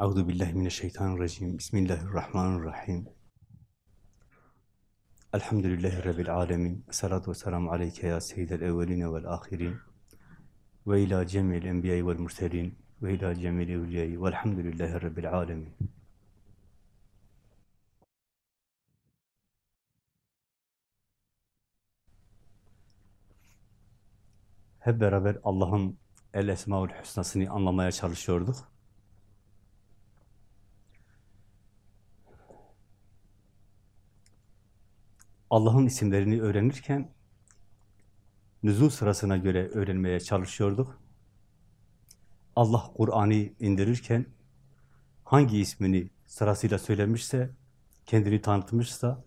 Euzu billahi mineşşeytanirracim. Bismillahirrahmanirrahim. Elhamdülillahi rabbil alamin. Salatu vesselamu aleyke ya seyyidel evvelin ve'l ahirin. Ve ila cemil enbiya'i ve'l murselin ve ila cemil evliya'i ve'lhamdülillahi rabbil alamin. Hep beraber Allah'ın El Esmaül Hüsna'sını anlamaya çalışıyorduk. Allah'ın isimlerini öğrenirken nüzul sırasına göre öğrenmeye çalışıyorduk. Allah Kur'an'ı indirirken hangi ismini sırasıyla söylemişse, kendini tanıtmışsa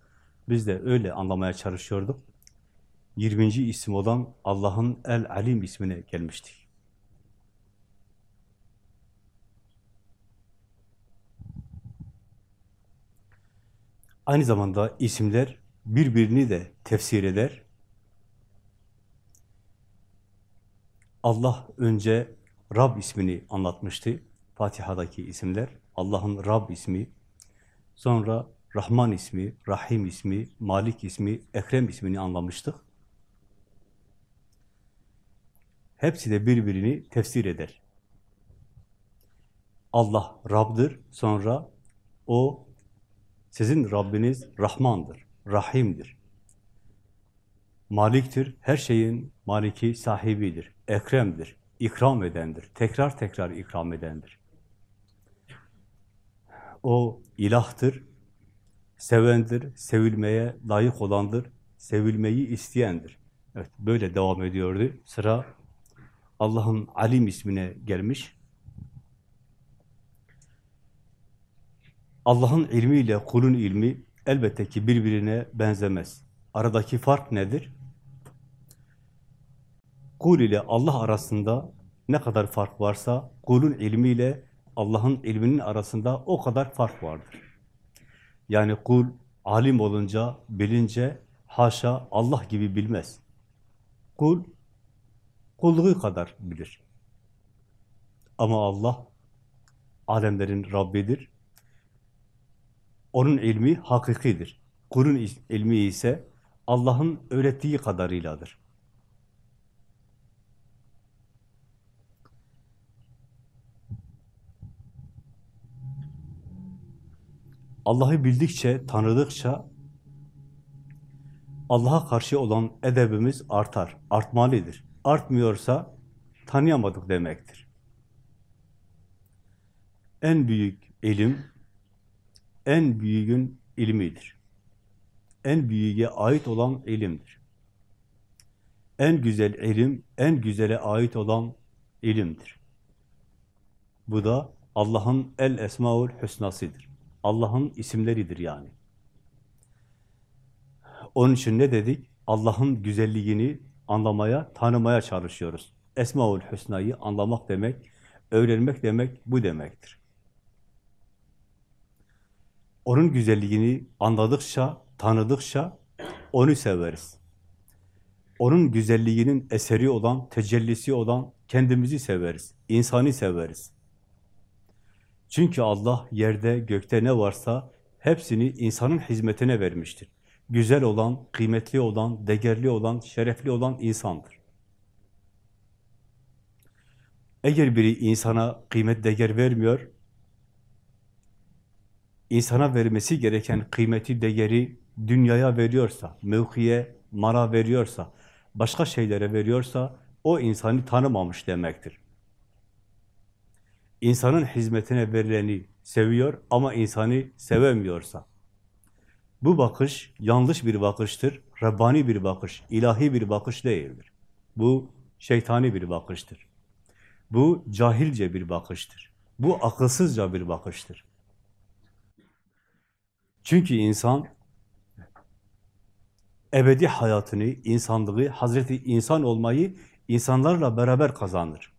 biz de öyle anlamaya çalışıyorduk. 20. isim olan Allah'ın El-Alim ismine gelmiştik. Aynı zamanda isimler birbirini de tefsir eder. Allah önce Rab ismini anlatmıştı. Fatiha'daki isimler. Allah'ın Rab ismi. Sonra Rahman ismi, Rahim ismi, Malik ismi, Ekrem ismini anlamıştık. Hepsi de birbirini tefsir eder. Allah Rab'dır, sonra o sizin Rabbiniz Rahman'dır, Rahim'dir. Malik'tir, her şeyin maliki sahibidir, Ekrem'dir, ikram edendir, tekrar tekrar ikram edendir. O ilahtır, sevendir, sevilmeye layık olandır, sevilmeyi isteyendir. Evet, böyle devam ediyordu. Sıra Allah'ın Alim ismine gelmiş. Allah'ın ilmiyle kulun ilmi elbette ki birbirine benzemez. Aradaki fark nedir? Kul ile Allah arasında ne kadar fark varsa kulun ilmiyle Allah'ın ilminin arasında o kadar fark vardır. Yani kul alim olunca, bilince haşa Allah gibi bilmez. Kul kulluğu kadar bilir. Ama Allah alemlerin Rabbidir. Onun ilmi hakikidir. Kulun ilmi ise Allah'ın öğrettiği kadarıyladır. Allah'ı bildikçe, tanıdıkça Allah'a karşı olan edebimiz artar, artmalıdır. Artmıyorsa tanıyamadık demektir. En büyük ilim, en büyüğün ilmidir. En büyüğe ait olan ilimdir. En güzel ilim, en güzele ait olan ilimdir. Bu da Allah'ın el esmaül hüsnasıdır. Allah'ın isimleridir yani. Onun için ne dedik? Allah'ın güzelliğini anlamaya, tanımaya çalışıyoruz. Esmaül Hüsna'yı anlamak demek, öğrenmek demek bu demektir. Onun güzelliğini anladıkça, tanıdıkça onu severiz. Onun güzelliğinin eseri olan, tecellisi olan kendimizi severiz, insanı severiz. Çünkü Allah yerde, gökte ne varsa hepsini insanın hizmetine vermiştir. Güzel olan, kıymetli olan, değerli olan, şerefli olan insandır. Eğer biri insana kıymet, değer vermiyor, insana vermesi gereken kıymeti, değeri dünyaya veriyorsa, mevkiye, mara veriyorsa, başka şeylere veriyorsa, o insanı tanımamış demektir. İnsanın hizmetine verileni seviyor ama insanı sevemiyorsa, bu bakış yanlış bir bakıştır, Rabbani bir bakış, ilahi bir bakış değildir. Bu şeytani bir bakıştır. Bu cahilce bir bakıştır. Bu akılsızca bir bakıştır. Çünkü insan ebedi hayatını, insanlığı, Hazreti insan olmayı insanlarla beraber kazanır.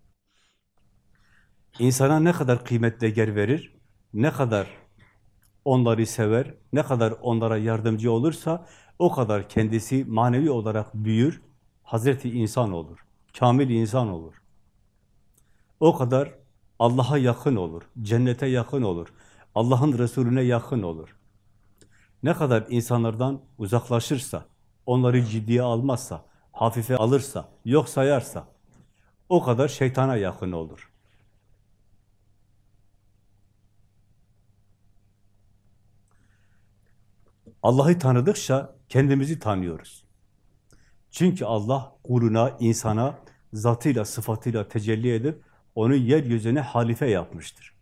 İnsana ne kadar kıymet değer verir, ne kadar onları sever, ne kadar onlara yardımcı olursa o kadar kendisi manevi olarak büyür, Hazreti insan olur, kamil insan olur. O kadar Allah'a yakın olur, cennete yakın olur, Allah'ın Resulüne yakın olur. Ne kadar insanlardan uzaklaşırsa, onları ciddiye almazsa, hafife alırsa, yok sayarsa, o kadar şeytana yakın olur. Allah'ı tanıdıkça kendimizi tanıyoruz. Çünkü Allah kuluna, insana zatıyla, sıfatıyla tecelli edip onu yeryüzüne halife yapmıştır.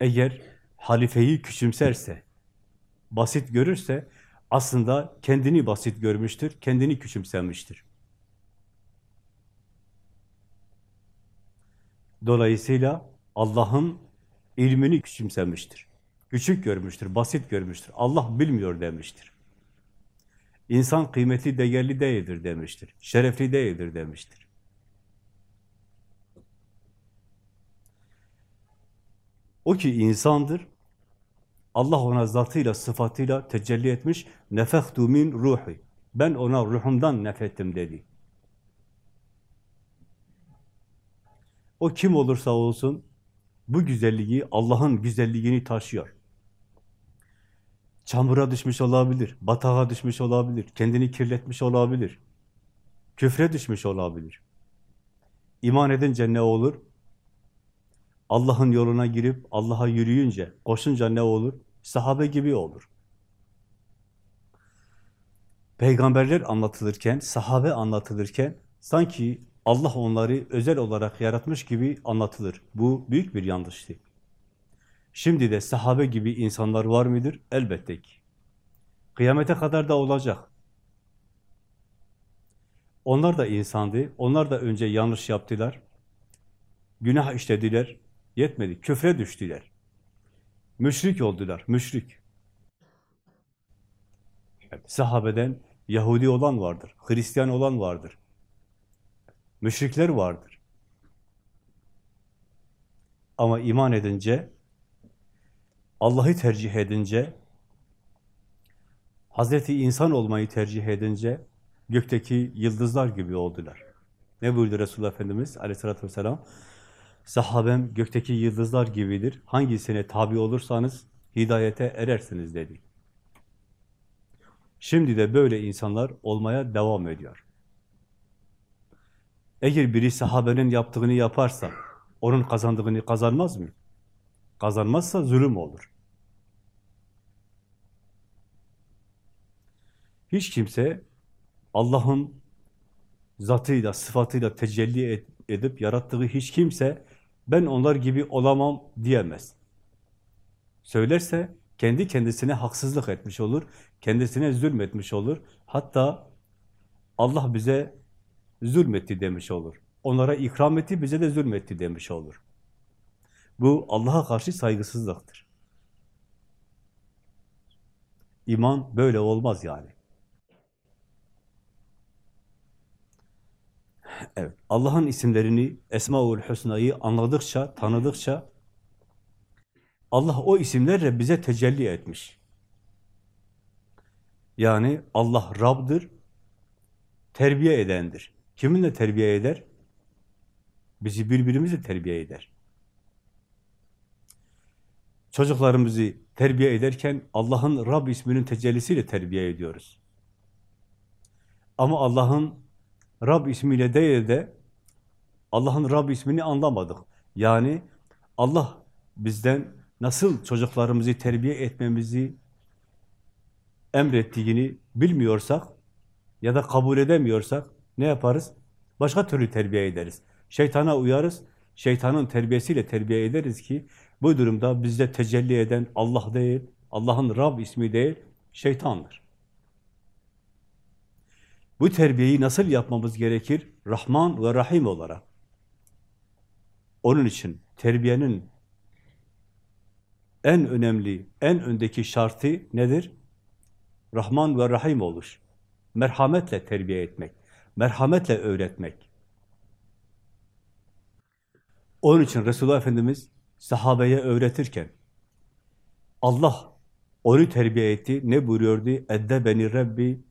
Eğer halifeyi küçümserse, basit görürse aslında kendini basit görmüştür, kendini küçümsemiştir. Dolayısıyla Allah'ın ilmini küçümsemiştir. Küçük görmüştür, basit görmüştür. Allah bilmiyor demiştir. İnsan kıymetli, değerli değildir demiştir. Şerefli değildir demiştir. O ki insandır. Allah ona zatıyla, sıfatıyla tecelli etmiş. Nefehtu min ruhi. Ben ona ruhumdan nefettim dedi. O kim olursa olsun bu güzelliği, Allah'ın güzelliğini taşıyor. Çamura düşmüş olabilir, batağa düşmüş olabilir, kendini kirletmiş olabilir, küfre düşmüş olabilir. İman edince ne olur? Allah'ın yoluna girip Allah'a yürüyünce, koşunca ne olur? Sahabe gibi olur. Peygamberler anlatılırken, sahabe anlatılırken sanki Allah onları özel olarak yaratmış gibi anlatılır. Bu büyük bir yanlıştı. Şimdi de sahabe gibi insanlar var mıdır? Elbette ki. Kıyamete kadar da olacak. Onlar da insandı. Onlar da önce yanlış yaptılar. Günah işlediler. Yetmedi. Küfre düştüler. Müşrik oldular. Müşrik. Sahabeden Yahudi olan vardır. Hristiyan olan vardır. Müşrikler vardır. Ama iman edince, Allah'ı tercih edince, Hazreti insan olmayı tercih edince, gökteki yıldızlar gibi oldular. Ne buyurdu Resulullah Efendimiz aleyhissalatü vesselam? Sahabem gökteki yıldızlar gibidir. Hangisine tabi olursanız hidayete erersiniz dedi. Şimdi de böyle insanlar olmaya devam ediyor. Eğer biri sahabenin yaptığını yaparsa, onun kazandığını kazanmaz mı? Kazanmazsa zulüm olur. Hiç kimse Allah'ın zatıyla, sıfatıyla tecelli edip yarattığı hiç kimse ben onlar gibi olamam diyemez. Söylerse kendi kendisine haksızlık etmiş olur, kendisine zulmetmiş olur. Hatta Allah bize zulmetti demiş olur. Onlara ikram etti, bize de zulmetti demiş olur. Bu Allah'a karşı saygısızlıktır. İman böyle olmaz yani. Evet, Allah'ın isimlerini, Esmaül Hüsna'yı anladıkça, tanıdıkça Allah o isimlerle bize tecelli etmiş. Yani Allah Rab'dır, terbiye edendir. Kiminle terbiye eder? Bizi birbirimizi terbiye eder. Çocuklarımızı terbiye ederken Allah'ın Rab isminin tecellisiyle terbiye ediyoruz. Ama Allah'ın Rab ismiyle değil de Allah'ın Rab ismini anlamadık. Yani Allah bizden nasıl çocuklarımızı terbiye etmemizi emrettiğini bilmiyorsak ya da kabul edemiyorsak ne yaparız? Başka türlü terbiye ederiz. Şeytana uyarız, şeytanın terbiyesiyle terbiye ederiz ki bu durumda bizde tecelli eden Allah değil, Allah'ın Rab ismi değil, şeytandır. Bu terbiyeyi nasıl yapmamız gerekir? Rahman ve Rahim olarak. Onun için terbiyenin en önemli, en öndeki şartı nedir? Rahman ve Rahim oluş. Merhametle terbiye etmek, merhametle öğretmek. Onun için Resulullah Efendimiz sahabeye öğretirken Allah onu terbiye etti. Ne buyuruyordu? Edde beni Rabbi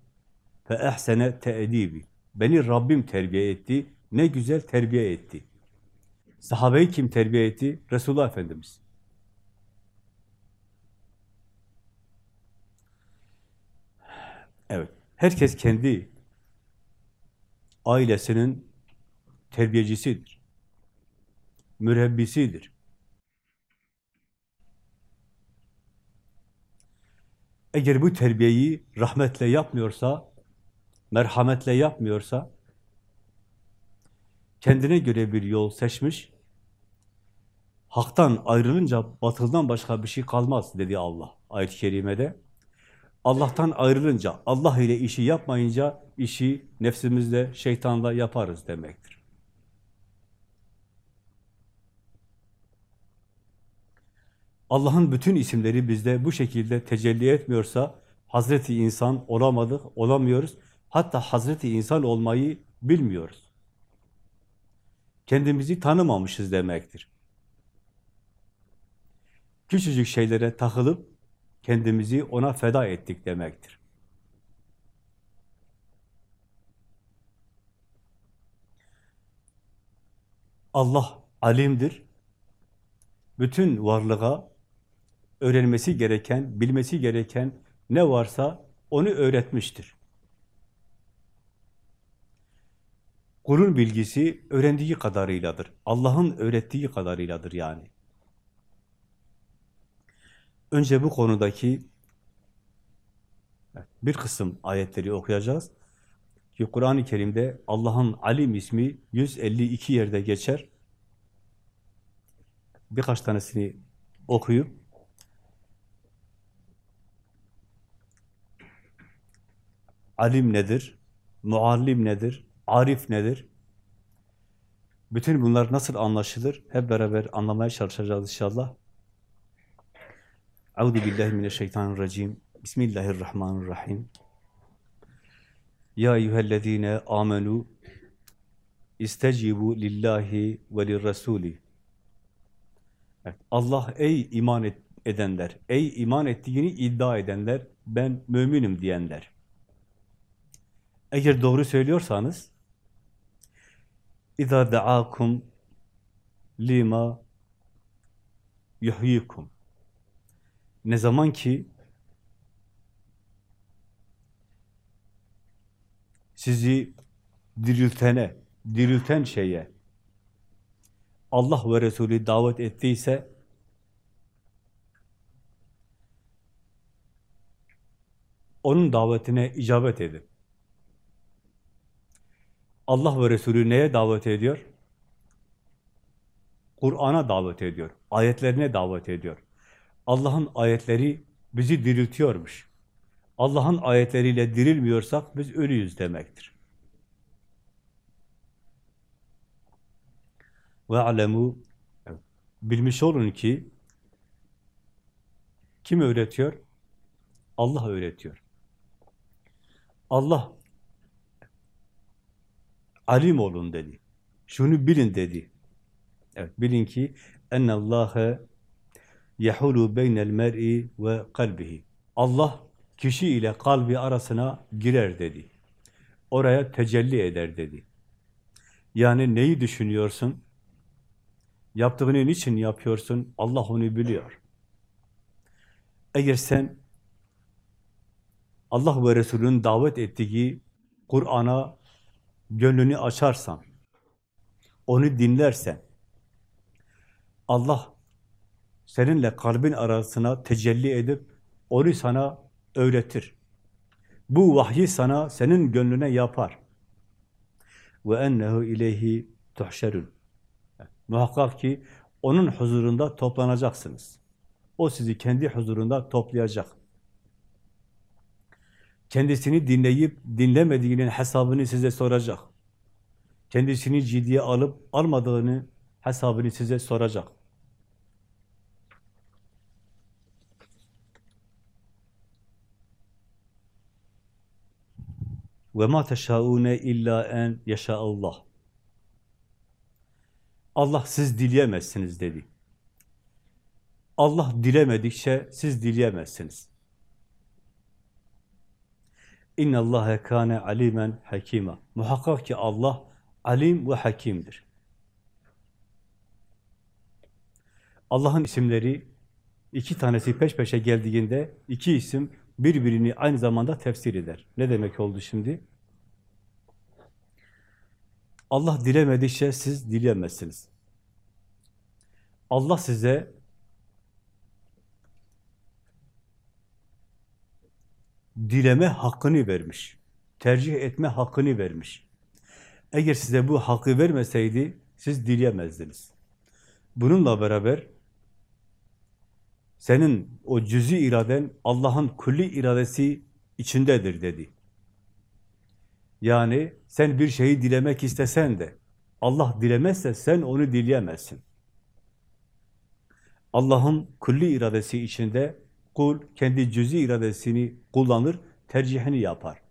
fe ehsene teedibi. Beni Rabbim terbiye etti. Ne güzel terbiye etti. Sahabeyi kim terbiye etti? Resulullah Efendimiz. Evet. Herkes kendi ailesinin terbiyecisidir. Mürebbisidir. Eğer bu terbiyeyi rahmetle yapmıyorsa, merhametle yapmıyorsa, kendine göre bir yol seçmiş, haktan ayrılınca batıldan başka bir şey kalmaz dedi Allah ayet-i kerimede. Allah'tan ayrılınca, Allah ile işi yapmayınca işi nefsimizle, şeytanla yaparız demektir. Allah'ın bütün isimleri bizde bu şekilde tecelli etmiyorsa Hazreti insan olamadık, olamıyoruz. Hatta Hazreti insan olmayı bilmiyoruz. Kendimizi tanımamışız demektir. Küçücük şeylere takılıp kendimizi ona feda ettik demektir. Allah alimdir. Bütün varlığa öğrenmesi gereken, bilmesi gereken ne varsa onu öğretmiştir. Kulun bilgisi öğrendiği kadarıyladır. Allah'ın öğrettiği kadarıyladır yani. Önce bu konudaki bir kısım ayetleri okuyacağız. Ki Kur'an-ı Kerim'de Allah'ın alim ismi 152 yerde geçer. Birkaç tanesini okuyup alim nedir, muallim nedir, arif nedir? Bütün bunlar nasıl anlaşılır? Hep beraber anlamaya çalışacağız inşallah. Euzu billahi mineşşeytanirracim. Bismillahirrahmanirrahim. Ya eyyühellezine amenu istecibu lillahi ve lirrasuli. Evet, Allah ey iman edenler, ey iman ettiğini iddia edenler, ben müminim diyenler. Eğer doğru söylüyorsanız اِذَا دَعَاكُمْ lima yuhyikum. Ne zaman ki sizi diriltene, dirilten şeye Allah ve Resulü davet ettiyse onun davetine icabet edin. Allah ve Resulü neye davet ediyor? Kur'an'a davet ediyor. Ayetlerine davet ediyor. Allah'ın ayetleri bizi diriltiyormuş. Allah'ın ayetleriyle dirilmiyorsak biz ölüyüz demektir. Ve alemu bilmiş olun ki kim öğretiyor? Allah öğretiyor. Allah alim olun dedi. Şunu bilin dedi. Evet, bilin ki ennallâhe yehulu beynel mer'i ve kalbihi. Allah kişi ile kalbi arasına girer dedi. Oraya tecelli eder dedi. Yani neyi düşünüyorsun? Yaptığını niçin yapıyorsun? Allah onu biliyor. Eğer sen Allah ve Resulünün davet ettiği Kur'an'a gönlünü açarsan, onu dinlersen, Allah seninle kalbin arasına tecelli edip onu sana öğretir. Bu vahyi sana, senin gönlüne yapar. Ve ennehu ileyhi tuhşerun. Muhakkak ki onun huzurunda toplanacaksınız. O sizi kendi huzurunda toplayacak. Kendisini dinleyip dinlemediğinin hesabını size soracak. Kendisini ciddiye alıp almadığını hesabını size soracak. Ve ma teşaune illa en yaşa Allah. Allah siz dileyemezsiniz dedi. Allah dilemedikçe siz dileyemezsiniz. İnna Allahe kâne alimen hakîmâ. Muhakkak ki Allah alim ve hakimdir. Allah'ın isimleri iki tanesi peş peşe geldiğinde iki isim birbirini aynı zamanda tefsir eder. Ne demek oldu şimdi? Allah dilemedikçe siz dileyemezsiniz. Allah size dileme hakkını vermiş. Tercih etme hakkını vermiş. Eğer size bu hakkı vermeseydi siz dileyemezdiniz. Bununla beraber senin o cüzi iraden Allah'ın külli iradesi içindedir dedi. Yani sen bir şeyi dilemek istesen de Allah dilemezse sen onu dileyemezsin. Allah'ın külli iradesi içinde kul kendi cüzi iradesini kullanır, tercihini yapar.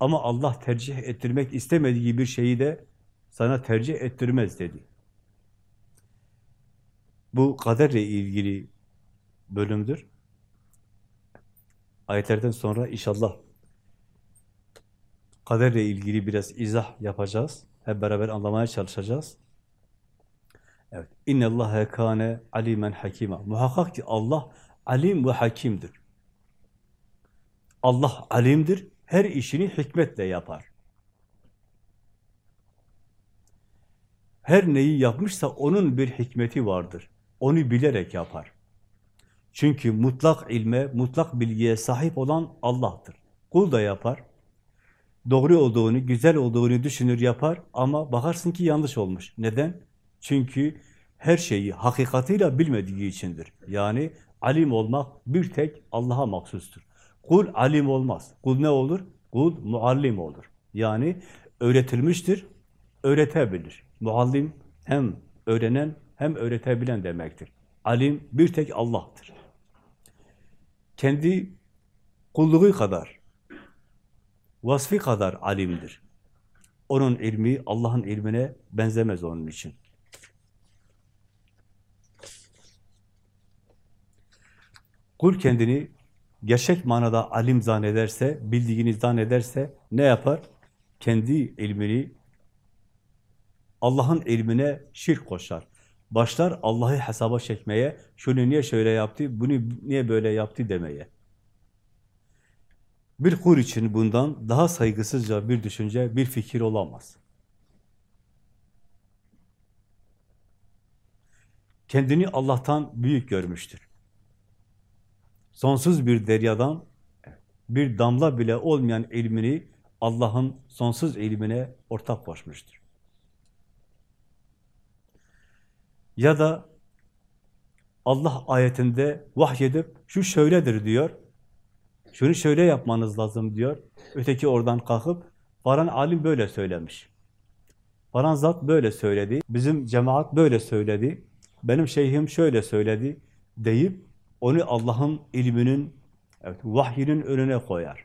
Ama Allah tercih ettirmek istemediği bir şeyi de sana tercih ettirmez dedi. Bu kaderle ilgili bölümdür. Ayetlerden sonra inşallah kaderle ilgili biraz izah yapacağız. Hep beraber anlamaya çalışacağız. Evet. İnne Allahe kâne alimen hakima. Muhakkak ki Allah alim ve hakimdir. Allah alimdir. Her işini hikmetle yapar. Her neyi yapmışsa onun bir hikmeti vardır. Onu bilerek yapar. Çünkü mutlak ilme, mutlak bilgiye sahip olan Allah'tır. Kul da yapar. Doğru olduğunu, güzel olduğunu düşünür yapar ama bakarsın ki yanlış olmuş. Neden? Çünkü her şeyi hakikatiyle bilmediği içindir. Yani alim olmak bir tek Allah'a mahsustur. Kul alim olmaz. Kul ne olur? Kul muallim olur. Yani öğretilmiştir, öğretebilir. Muallim hem öğrenen hem öğretebilen demektir. Alim bir tek Allah'tır. Kendi kulluğu kadar, vasfi kadar alimdir. Onun ilmi Allah'ın ilmine benzemez onun için. Kul kendini gerçek manada alim zannederse, bildiğini zannederse ne yapar? Kendi ilmini Allah'ın ilmine şirk koşar. Başlar Allah'ı hesaba çekmeye, şunu niye şöyle yaptı, bunu niye böyle yaptı demeye. Bir kul için bundan daha saygısızca bir düşünce, bir fikir olamaz. Kendini Allah'tan büyük görmüştür. Sonsuz bir deryadan bir damla bile olmayan ilmini Allah'ın sonsuz ilmine ortak koşmuştur. Ya da Allah ayetinde vahyedip şu şöyledir diyor. Şunu şöyle yapmanız lazım diyor. Öteki oradan kalkıp Baran alim böyle söylemiş. Baran zat böyle söyledi. Bizim cemaat böyle söyledi. Benim şeyhim şöyle söyledi deyip onu Allah'ın ilminin, evet, vahyinin önüne koyar.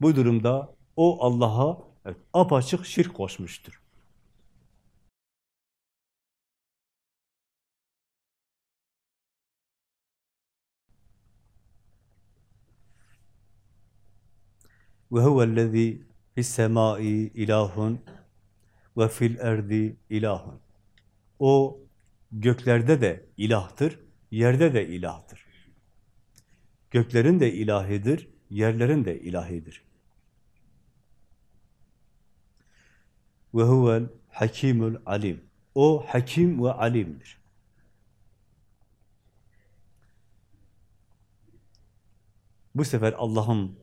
Bu durumda o Allah'a evet, apaçık şirk koşmuştur. ve huvellezî fis-semâi ilahun ve fil erdi ilahun. O göklerde de ilahtır, yerde de ilahtır. Göklerin de ilahidir, yerlerin de ilahidir. Ve huvel hakimul alim. O hakim ve alimdir. Bu sefer Allah'ın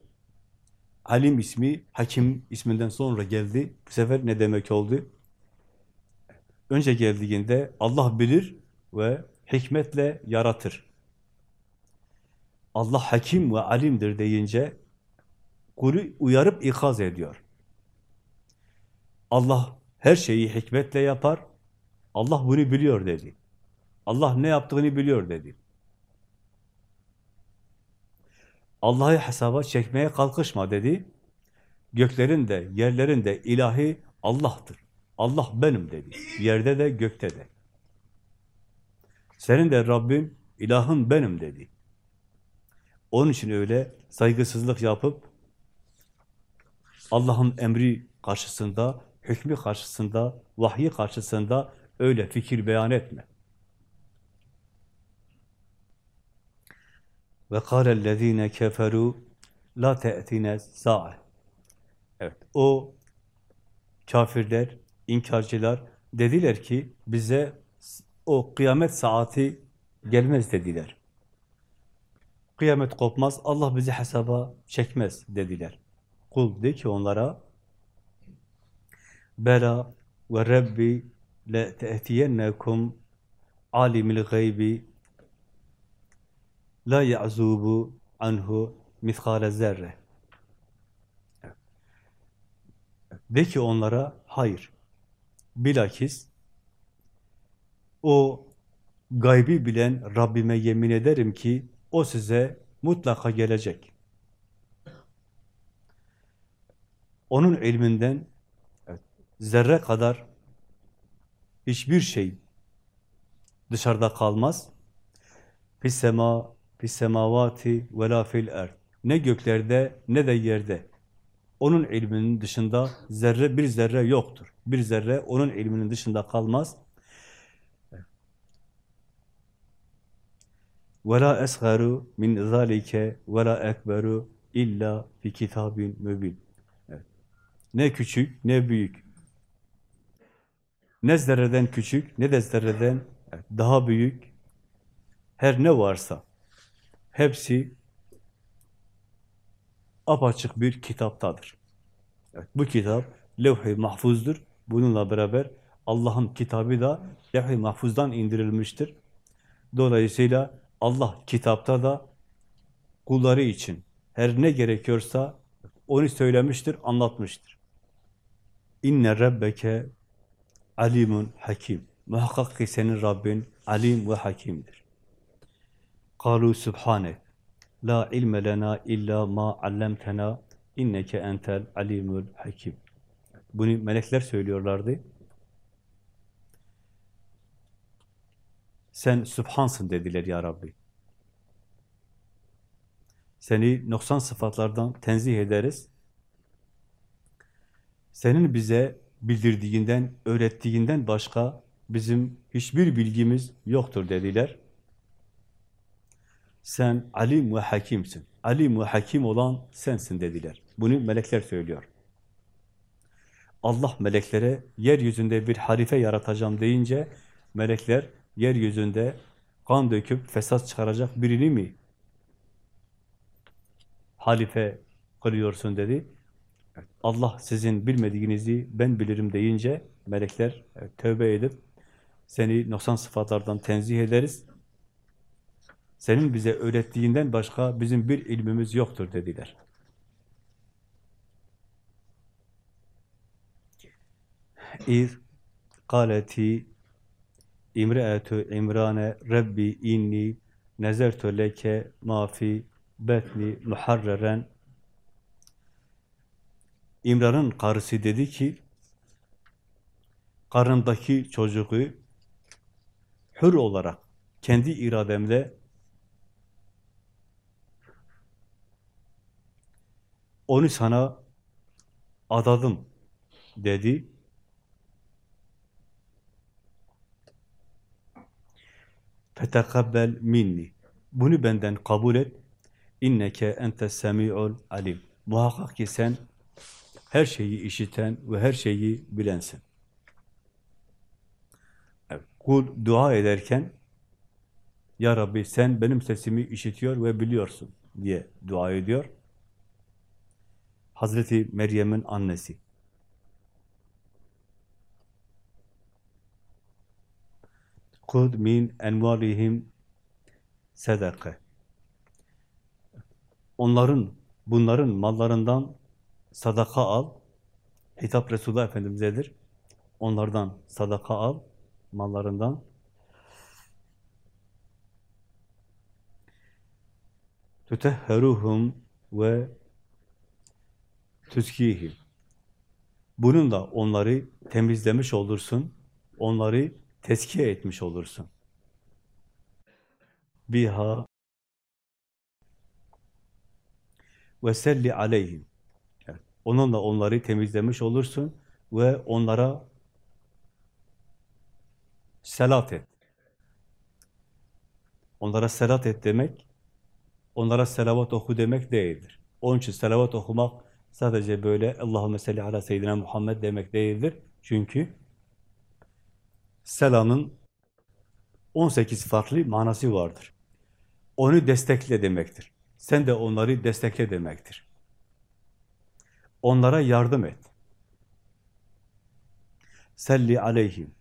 alim ismi hakim isminden sonra geldi. Bu sefer ne demek oldu? Önce geldiğinde Allah bilir ve hikmetle yaratır. Allah hakim ve alimdir deyince kulü uyarıp ikaz ediyor. Allah her şeyi hikmetle yapar. Allah bunu biliyor dedi. Allah ne yaptığını biliyor dedi. Allah'ı hesaba çekmeye kalkışma dedi. Göklerin de yerlerin de ilahi Allah'tır. Allah benim dedi. Yerde de gökte de. Senin de Rabbin, ilahın benim dedi. Onun için öyle saygısızlık yapıp Allah'ın emri karşısında, hükmü karşısında, vahyi karşısında öyle fikir beyan etme. Ve kâlellezîne keferû la te'tine sa'a. Evet, o kafirler, inkarcılar dediler ki bize o kıyamet saati gelmez dediler. Kıyamet kopmaz, Allah bizi hesaba çekmez dediler. Kul de ki onlara Bela ve Rabbi le te'tiyennekum alimil gaybi la ya'zubu anhu mithkale zerre. De ki onlara hayır. Bilakis o gaybi bilen Rabbime yemin ederim ki o size mutlaka gelecek. Onun ilminden evet, zerre kadar hiçbir şey dışarıda kalmaz. Fis sema fis semavati ve la fil erd. Ne göklerde ne de yerde. Onun ilminin dışında zerre bir zerre yoktur. Bir zerre onun ilminin dışında kalmaz. وَلَا أَسْغَرُ مِنْ ذَٰلِكَ وَلَا اَكْبَرُ illa fi kitabin mübin. Evet. Ne küçük, ne büyük. Ne zerreden küçük, ne de zerreden daha büyük. Her ne varsa hepsi apaçık bir kitaptadır. Evet, bu kitap levh-i mahfuzdur. Bununla beraber Allah'ın kitabı da levh-i mahfuzdan indirilmiştir. Dolayısıyla Allah kitapta da kulları için her ne gerekiyorsa onu söylemiştir, anlatmıştır. İnne rabbeke alimun hakim. Muhakkak ki senin Rabbin alim ve hakimdir. Kalu subhanek. La ilme lena illa ma allamtena inneke entel alimul hakim. Bunu melekler söylüyorlardı. Sen Sübhansın dediler ya Rabbi. Seni noksan sıfatlardan tenzih ederiz. Senin bize bildirdiğinden, öğrettiğinden başka bizim hiçbir bilgimiz yoktur dediler. Sen alim ve hakimsin. Alim ve hakim olan sensin dediler. Bunu melekler söylüyor. Allah meleklere yeryüzünde bir harife yaratacağım deyince melekler yeryüzünde kan döküp fesat çıkaracak birini mi halife kılıyorsun dedi. Allah sizin bilmediğinizi ben bilirim deyince melekler tövbe edip seni noksan sıfatlardan tenzih ederiz. Senin bize öğrettiğinden başka bizim bir ilmimiz yoktur dediler. İr kaleti İmre'etü İmrane Rabbi inni nezertu leke ma fi betni muharreren İmran'ın karısı dedi ki karındaki çocuğu hür olarak kendi irademle onu sana adadım dedi. Fetekabbel minni. Bunu benden kabul et. İnneke entes semi'ul alim. Muhakkak ki sen her şeyi işiten ve her şeyi bilensin. Kul dua ederken Ya Rabbi sen benim sesimi işitiyor ve biliyorsun diye dua ediyor. Hazreti Meryem'in annesi. Kud min envalihim sedaka. Onların, bunların mallarından sadaka al. Hitap Resulullah Efendimiz'edir. Onlardan sadaka al, mallarından. Tutehheruhum ve tüskihim. Bununla onları temizlemiş olursun, onları tezkiye etmiş olursun. Biha ve selli aleyhim. Onunla onları temizlemiş olursun ve onlara selat et. Onlara selat et demek, onlara selavat oku demek değildir. Onun için selavat okumak sadece böyle Allahümme salli ala seyyidina Muhammed demek değildir. Çünkü selanın 18 farklı manası vardır. Onu destekle demektir. Sen de onları destekle demektir. Onlara yardım et. Selli aleyhim.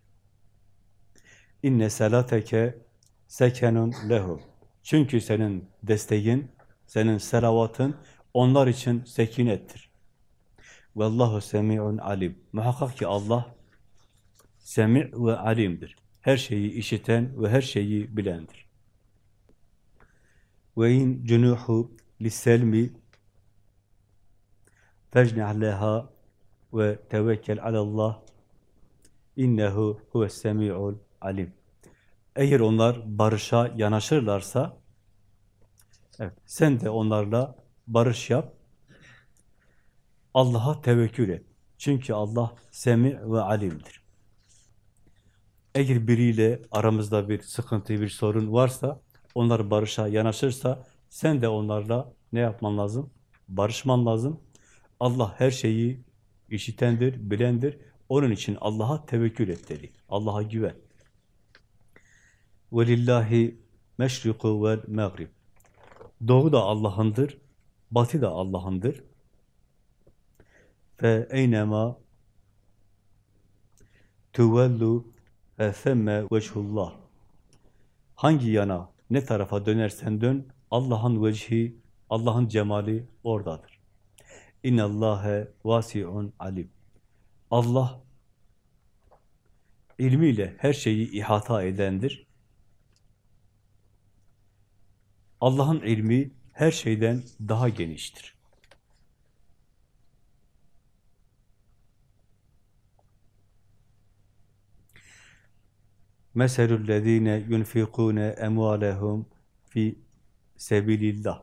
İnne salateke sekenun lehum. Çünkü senin desteğin, senin selavatın onlar için sekinettir. Vallahu semi'un alim. Muhakkak ki Allah semi' ve alimdir. Her şeyi işiten ve her şeyi bilendir. Ve in cunuhu lisselmi fecnih leha ve tevekkel alallah innehu huves semi'ul alim. Eğer onlar barışa yanaşırlarsa evet, sen de onlarla barış yap. Allah'a tevekkül et. Çünkü Allah semi ve alimdir. Eğer biriyle aramızda bir sıkıntı, bir sorun varsa, onlar barışa yanaşırsa, sen de onlarla ne yapman lazım? Barışman lazım. Allah her şeyi işitendir, bilendir. Onun için Allah'a tevekkül et dedi. Allah'a güven. وَلِلَّهِ مَشْرِقُ وَالْمَغْرِبِ Doğu da Allah'ındır, batı da Allah'ındır. Fe eynema tuvellu femme veçhullah. Hangi yana, ne tarafa dönersen dön, Allah'ın vecihi, Allah'ın cemali oradadır. İnnallâhe vasi'un alim. Allah ilmiyle her şeyi ihata edendir. Allah'ın ilmi her şeyden daha geniştir. Meselüllezine yunfikune emvalehum fi sebilillah.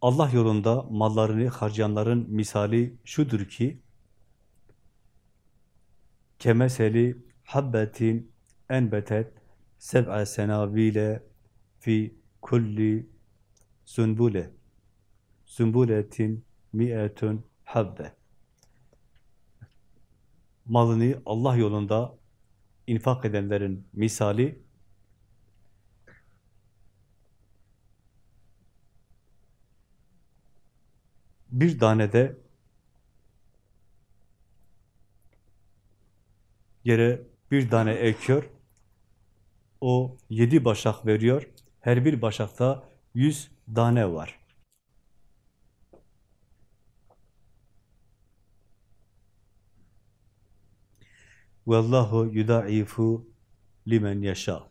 Allah yolunda mallarını harcayanların misali şudur ki kemeseli habbetin enbetet seb'a senabile fi kulli sunbule sunbuletin mi'etun habbe malını Allah yolunda infak edenlerin misali bir tane de yere bir tane ekiyor, o yedi başak veriyor, her bir başakta yüz tane var. Vallahu yudaifu limen yaşa.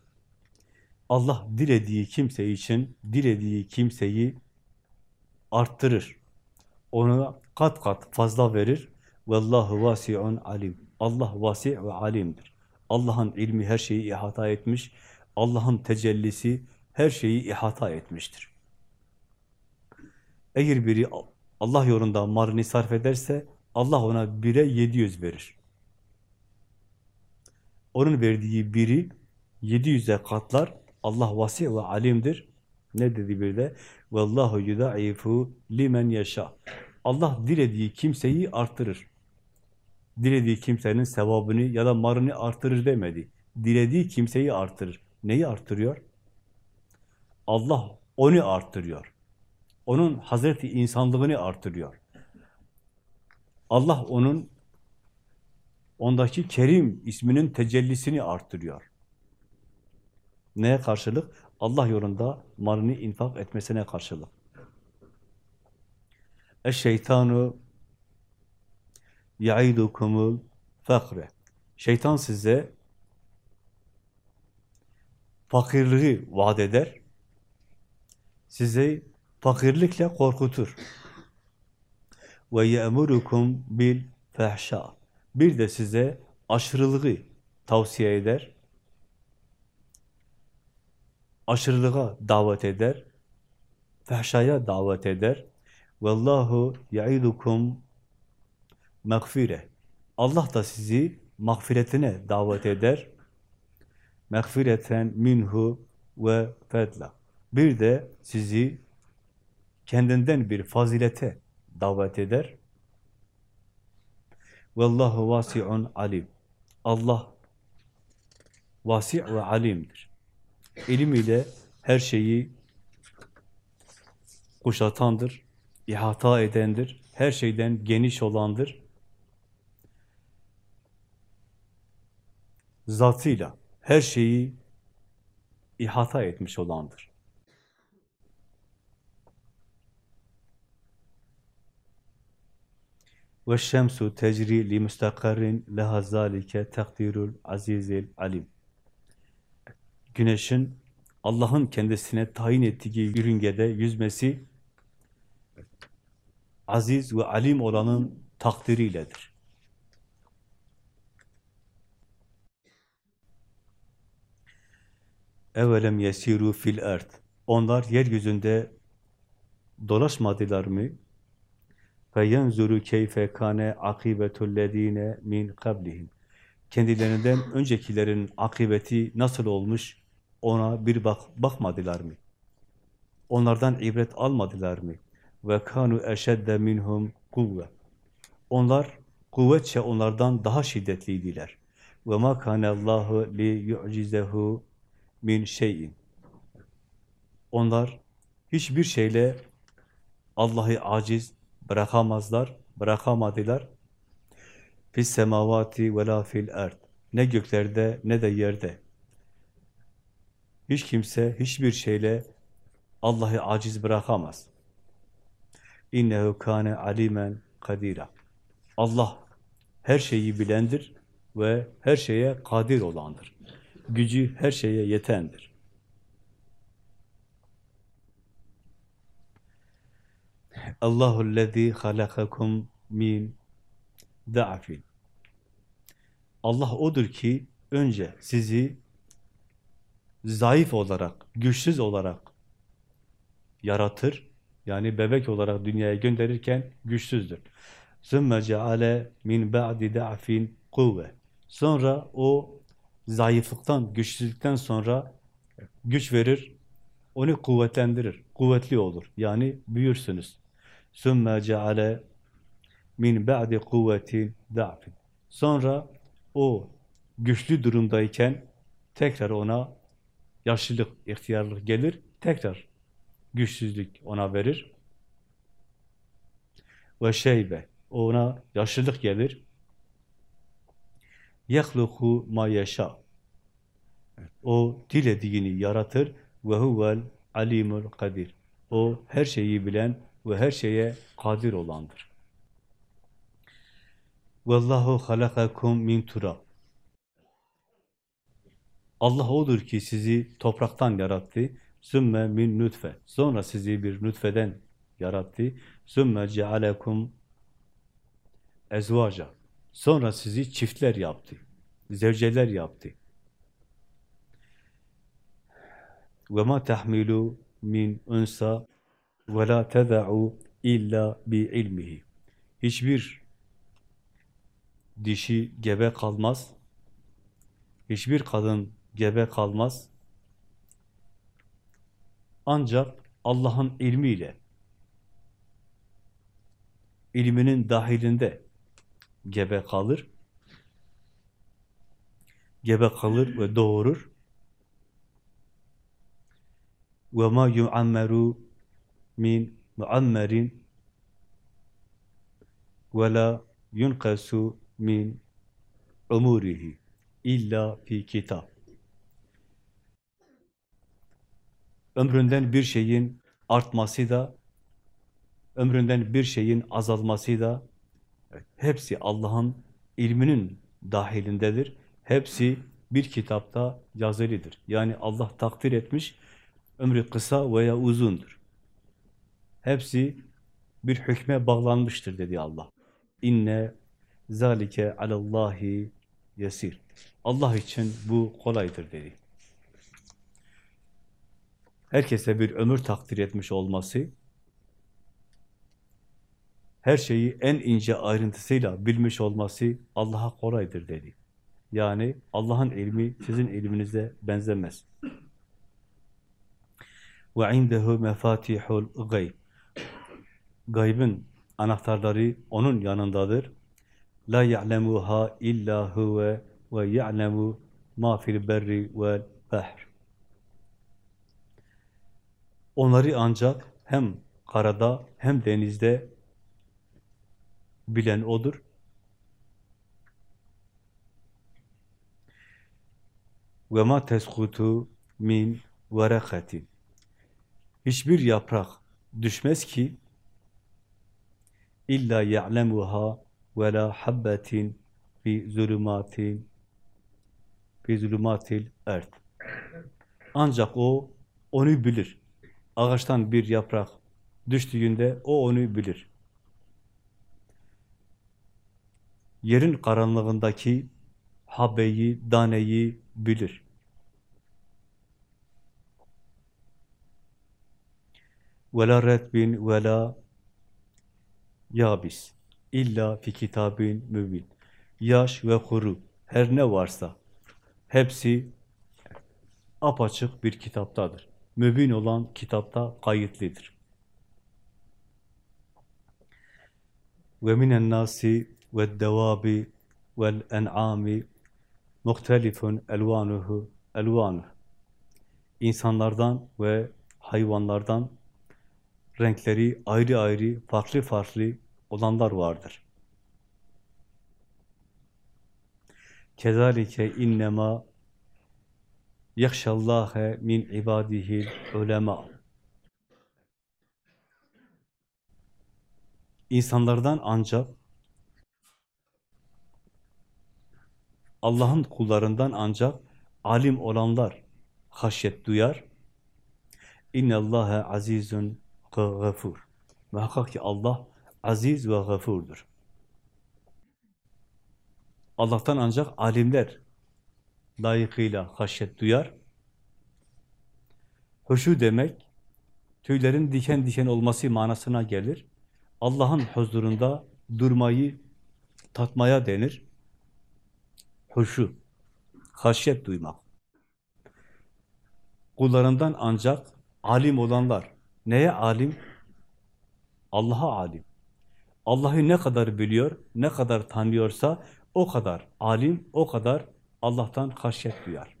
Allah dilediği kimse için dilediği kimseyi arttırır. Ona kat kat fazla verir. Vallahu vasiun alim. Allah vasi ve alimdir. Allah'ın ilmi her şeyi ihata etmiş. Allah'ın tecellisi her şeyi ihata etmiştir. Eğer biri Allah yolunda malını sarf ederse Allah ona bire 700 verir. Onun verdiği biri 700'e katlar. Allah vasi ve alimdir. Ne dedi bir de? Vallahu yudaifu limen yaşa. Allah dilediği kimseyi artırır. Dilediği kimsenin sevabını ya da marını artırır demedi. Dilediği kimseyi artırır. Neyi artırıyor? Allah onu artırıyor. Onun Hazreti insanlığını artırıyor. Allah onun ondaki Kerim isminin tecellisini artırıyor. Neye karşılık? Allah yolunda malını infak etmesine karşılık. Eşşeytanu yaidukumul fakre. Şeytan size fakirliği vaat eder. Sizi fakirlikle korkutur. Ve ye'murukum bil fahşa. Bir de size aşırılığı tavsiye eder. Aşırılığa davet eder. Fahşaya davet eder. Vallahu ya'idukum mağfire. Allah da sizi mağfiretine davet eder. Mağfireten minhu ve fedla. Bir de sizi kendinden bir fazilete davet eder. Vallahu vasi'un alim. Allah vasi' ve alimdir. İlim ile her şeyi kuşatandır, ihata edendir, her şeyden geniş olandır. Zatıyla her şeyi ihata etmiş olandır. Ve şemsu tecri li müstakarrin leha zalike takdirul azizil alim. Güneşin Allah'ın kendisine tayin ettiği yörüngede yüzmesi aziz ve alim olanın takdiriyledir. Evelem yesiru fil erd. Onlar yeryüzünde dolaşmadılar mı? Fe yenzuru keyfe kane akibetullezine min kablihim. Kendilerinden öncekilerin akıbeti nasıl olmuş ona bir bak bakmadılar mı? Onlardan ibret almadılar mı? Ve kanu eşedde minhum kuvve. Onlar kuvvetçe onlardan daha şiddetliydiler. Ve ma kana Allahu li yu'cizehu min şeyin. Onlar hiçbir şeyle Allah'ı aciz bırakamazlar, bırakamadılar. Fis semavati ve la fil erd. Ne göklerde ne de yerde. Hiç kimse hiçbir şeyle Allah'ı aciz bırakamaz. İnnehu kâne alimen kadira. Allah her şeyi bilendir ve her şeye kadir olandır. Gücü her şeye yetendir. Allahu'llezî halakakum min da'fin. Allah odur ki önce sizi zayıf olarak, güçsüz olarak yaratır. Yani bebek olarak dünyaya gönderirken güçsüzdür. ثُمَّ جَعَلَ مِنْ بَعْدِ دَعْفٍ kuvve. Sonra o zayıflıktan, güçsüzlükten sonra güç verir, onu kuvvetlendirir, kuvvetli olur. Yani büyürsünüz. ثُمَّ جَعَلَ min ba'di kuvvetin da'fin. Sonra o güçlü durumdayken tekrar ona yaşlılık, ihtiyarlık gelir, tekrar güçsüzlük ona verir. Ve şeybe, ona yaşlılık gelir. يَخْلُقُ ma yaşa. O dilediğini yaratır. Ve huvel alimul kadir. O her şeyi bilen ve her şeye kadir olandır. Vallahu halakakum min turab. Allah odur ki sizi topraktan yarattı. Sümme min nutfe. Sonra sizi bir nutfeden yarattı. Sümme cealekum ezvaca. Sonra sizi çiftler yaptı. Zevceler yaptı. Ve ma tahmilu min unsa la teda'u illa ilmihi. Hiçbir dişi gebe kalmaz. Hiçbir kadın gebe kalmaz. Ancak Allah'ın ilmiyle, ilminin dahilinde gebe kalır. Gebe kalır ve doğurur. Ma yu'ammeru min muammerin ve la yunqasu min umurihi illa fi kitap. Ömründen bir şeyin artması da, ömründen bir şeyin azalması da, hepsi Allah'ın ilminin dahilindedir. Hepsi bir kitapta yazılıdır. Yani Allah takdir etmiş, ömrü kısa veya uzundur. Hepsi bir hükme bağlanmıştır dedi Allah. İnne zalike alallahi yesir. Allah için bu kolaydır dedi. Herkese bir ömür takdir etmiş olması her şeyi en ince ayrıntısıyla bilmiş olması Allah'a kolaydır dedi. Yani Allah'ın ilmi sizin ilminize benzemez. İndehu mefatihul gayb. Gaybın anahtarları onun yanındadır. La ya'lemuha illa huve ve ya'lemu ma fil berri vel bahr. Onları ancak hem karada hem denizde bilen odur. Ve ma teskutu min verakatin. Hiçbir yaprak düşmez ki illa ya'lemuha ve la habbetin fi zulümatin fi zulümatil erd. Ancak o onu bilir. Ağaçtan bir yaprak düştüğünde o onu bilir. Yerin karanlığındaki habeyi, daneyi bilir. وَلَا رَتْبٍ وَلَا yabis illa fi kitabin mübin. Yaş ve kuru her ne varsa hepsi apaçık bir kitaptadır. Mübin olan kitapta kayıtlıdır. Ve minen nasi ve devabi vel en'ami muhtelifun elvanuhu elvanuhu. İnsanlardan ve hayvanlardan renkleri ayrı ayrı, farklı farklı olanlar vardır. Kezalike innema yahşallâhe min ibadihil ulema. İnsanlardan ancak Allah'ın kullarından ancak alim olanlar haşyet duyar. İnnallâhe azizun gafur. Muhakkak ki Allah aziz ve gafurdur. Allah'tan ancak alimler layıkıyla haşyet duyar. Huşu demek, tüylerin diken diken olması manasına gelir. Allah'ın huzurunda durmayı tatmaya denir. Huşu, haşyet duymak. Kullarından ancak alim olanlar. Neye alim? Allah'a alim. Allah'ı ne kadar biliyor, ne kadar tanıyorsa o kadar alim, o kadar Allah'tan haşyet duyar.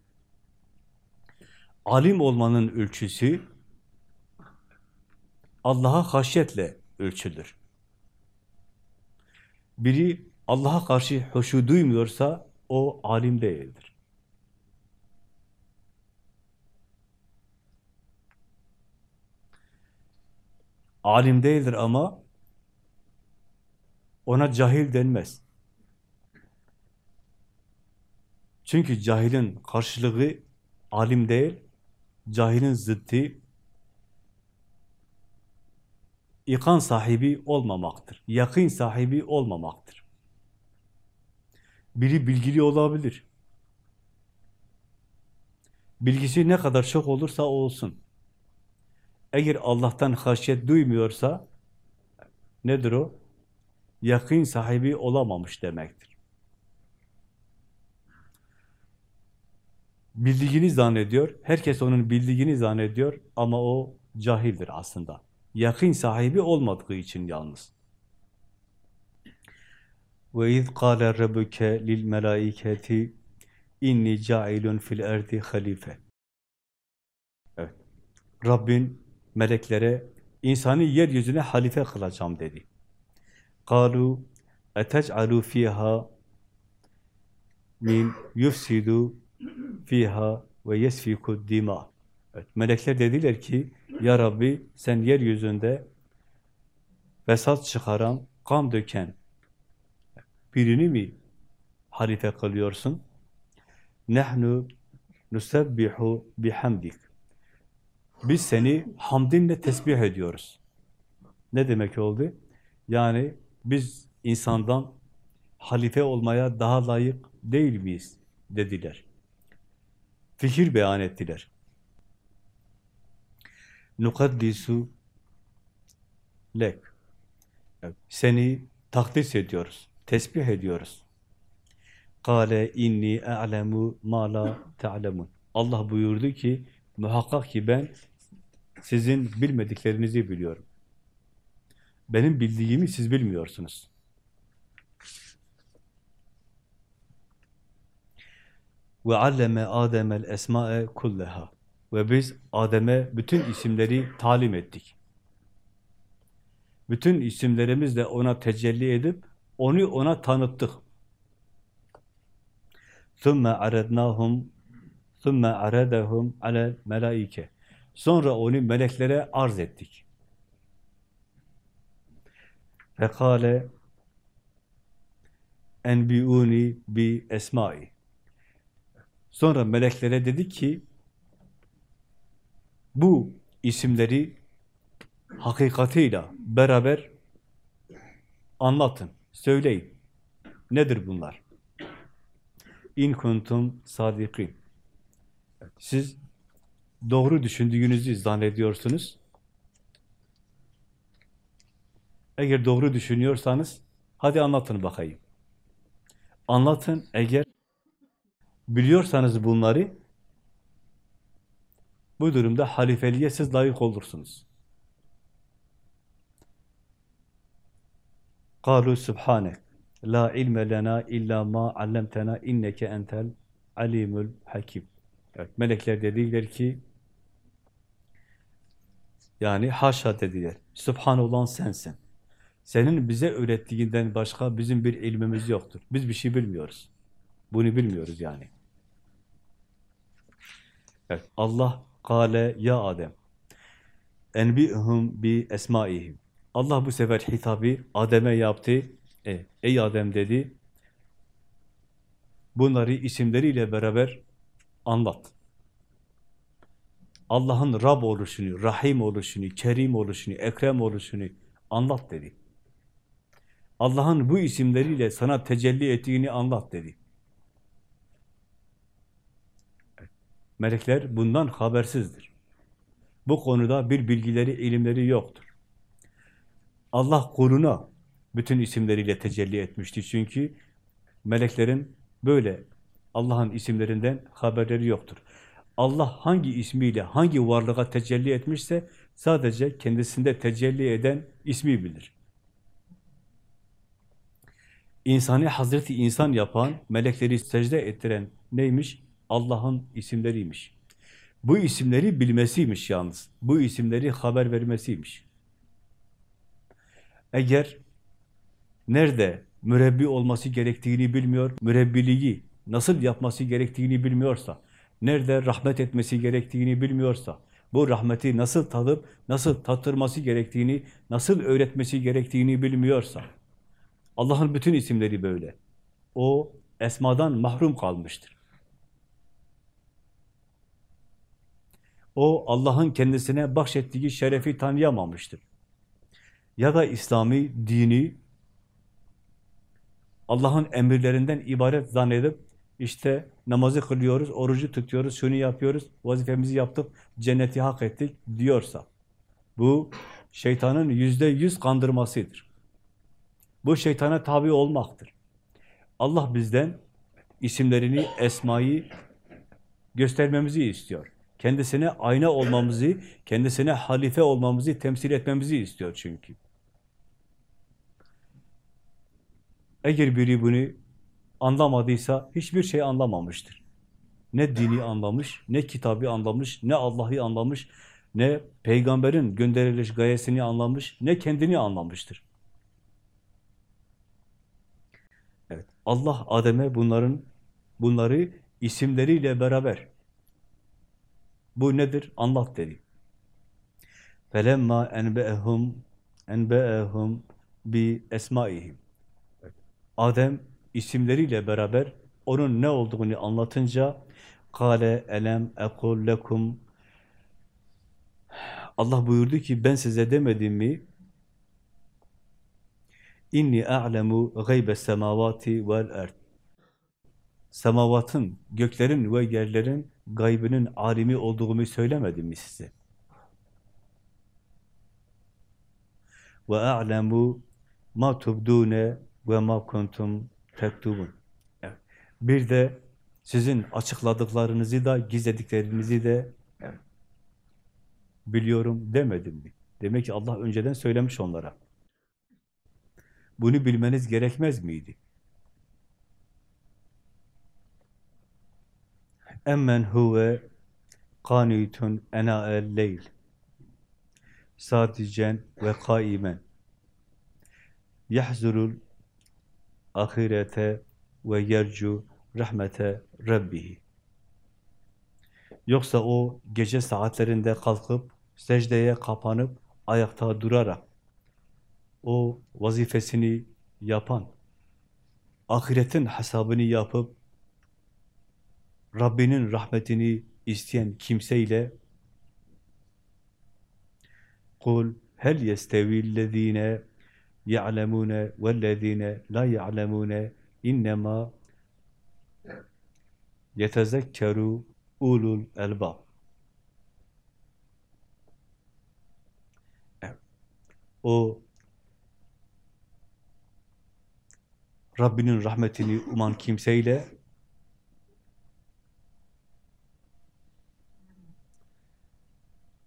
Alim olmanın ölçüsü Allah'a haşyetle ölçülür. Biri Allah'a karşı hoşu duymuyorsa o alim değildir. Alim değildir ama ona cahil denmez. Çünkü cahilin karşılığı alim değil, cahilin zıttı ikan sahibi olmamaktır. Yakın sahibi olmamaktır. Biri bilgili olabilir. Bilgisi ne kadar çok olursa olsun. Eğer Allah'tan haşyet duymuyorsa nedir o? Yakın sahibi olamamış demektir. Bildiğini zannediyor, herkes onun bildiğini zannediyor ama o cahildir aslında. Yakın sahibi olmadığı için yalnız. Kâle rabbuke lil melâiketi inni cailun fil erdi halife. Evet. Rabbin meleklere insanı yeryüzüne halife kılacağım dedi. قالوا أتجعل فيها min yufsidu fiha ve yesfiku dima. Evet, melekler dediler ki, Ya Rabbi sen yeryüzünde fesat çıkaran, kan döken birini mi halife kılıyorsun? Nehnu nusebbihu bihamdik. Biz seni hamdinle tesbih ediyoruz. Ne demek oldu? Yani biz insandan halife olmaya daha layık değil miyiz dediler. Fikir beyan ettiler. Nukaddisu lek. Seni takdis ediyoruz, tesbih ediyoruz. Kale inni a'lemu ma la ta'lemun. Allah buyurdu ki muhakkak ki ben sizin bilmediklerinizi biliyorum. Benim bildiğimi siz bilmiyorsunuz. Ve alleme Adem'el esma'e kulleha. Ve biz Adem'e bütün isimleri talim ettik. Bütün isimlerimizle ona tecelli edip onu ona tanıttık. ثُمَّ عَرَدْنَاهُمْ ثُمَّ عَرَدَهُمْ عَلَى melaike. Sonra onu meleklere arz ettik. Fekale enbiuni bi esmai. Sonra meleklere dedi ki bu isimleri hakikatiyle beraber anlatın, söyleyin. Nedir bunlar? İn kuntum sadikin. Siz doğru düşündüğünüzü zannediyorsunuz. Eğer doğru düşünüyorsanız hadi anlatın bakayım. Anlatın eğer biliyorsanız bunları bu durumda halifeliğe siz layık olursunuz. Kalu subhanek la ilme lena illa ma allamtena inneke entel alimul hakim. Evet, melekler dediler ki yani haşa dediler. Sübhan olan sensin. Senin bize öğrettiğinden başka bizim bir ilmimiz yoktur. Biz bir şey bilmiyoruz. Bunu bilmiyoruz yani. Evet, Allah kâle ya Adem enbi'hum bi esmaihim. Allah bu sefer hitabı Adem'e yaptı. E, ey Adem dedi, bunları isimleriyle beraber anlat. Allah'ın Rab oluşunu, Rahim oluşunu, Kerim oluşunu, Ekrem oluşunu anlat dedi. Allah'ın bu isimleriyle sana tecelli ettiğini anlat dedi. Melekler bundan habersizdir. Bu konuda bir bilgileri, ilimleri yoktur. Allah kuluna bütün isimleriyle tecelli etmişti çünkü meleklerin böyle Allah'ın isimlerinden haberleri yoktur. Allah hangi ismiyle, hangi varlığa tecelli etmişse sadece kendisinde tecelli eden ismi bilir. İnsanı Hazreti insan yapan, melekleri secde ettiren neymiş? Allah'ın isimleriymiş. Bu isimleri bilmesiymiş yalnız. Bu isimleri haber vermesiymiş. Eğer nerede mürebbi olması gerektiğini bilmiyor, mürebbiliği nasıl yapması gerektiğini bilmiyorsa, nerede rahmet etmesi gerektiğini bilmiyorsa, bu rahmeti nasıl tadıp, nasıl tattırması gerektiğini, nasıl öğretmesi gerektiğini bilmiyorsa, Allah'ın bütün isimleri böyle. O esmadan mahrum kalmıştır. O Allah'ın kendisine bahşettiği şerefi tanıyamamıştır. Ya da İslami dini Allah'ın emirlerinden ibaret zannedip işte namazı kılıyoruz, orucu tutuyoruz, şunu yapıyoruz, vazifemizi yaptık, cenneti hak ettik diyorsa bu şeytanın yüzde yüz kandırmasıdır. Bu şeytana tabi olmaktır. Allah bizden isimlerini, esmayı göstermemizi istiyor. Kendisine ayna olmamızı, kendisine halife olmamızı, temsil etmemizi istiyor çünkü. Eğer biri bunu anlamadıysa hiçbir şey anlamamıştır. Ne dini anlamış, ne kitabı anlamış, ne Allah'ı anlamış, ne peygamberin gönderiliş gayesini anlamış, ne kendini anlamıştır. Evet, Allah Adem'e bunların bunları isimleriyle beraber bu nedir? Anlat dedi. Felemma enbe'ehum enbe'ehum bi esmaihim. Adem isimleriyle beraber onun ne olduğunu anlatınca kâle elem ekul lekum Allah buyurdu ki ben size demedim mi inni a'lemu gaybe semavati vel erd semavatın, göklerin ve yerlerin gaybının alimi olduğumu söylemedim mi size? Ve a'lemu ma tubdune ve ma kuntum tektubun. Evet. Bir de sizin açıkladıklarınızı da gizlediklerinizi de biliyorum demedim mi? Demek ki Allah önceden söylemiş onlara. Bunu bilmeniz gerekmez miydi? Emmen huve kanitun ena'el leyl. Sadicen ve kaimen. Yahzurul ahirete ve yercu rahmete rabbihi. Yoksa o gece saatlerinde kalkıp secdeye kapanıp ayakta durarak o vazifesini yapan ahiretin hesabını yapıp Rabbinin rahmetini isteyen kimseyle kul hel yestevillezine ya'lemune vellezine la ya'lemune innema yetezekkeru ulul elbab. O Rabbinin rahmetini uman kimseyle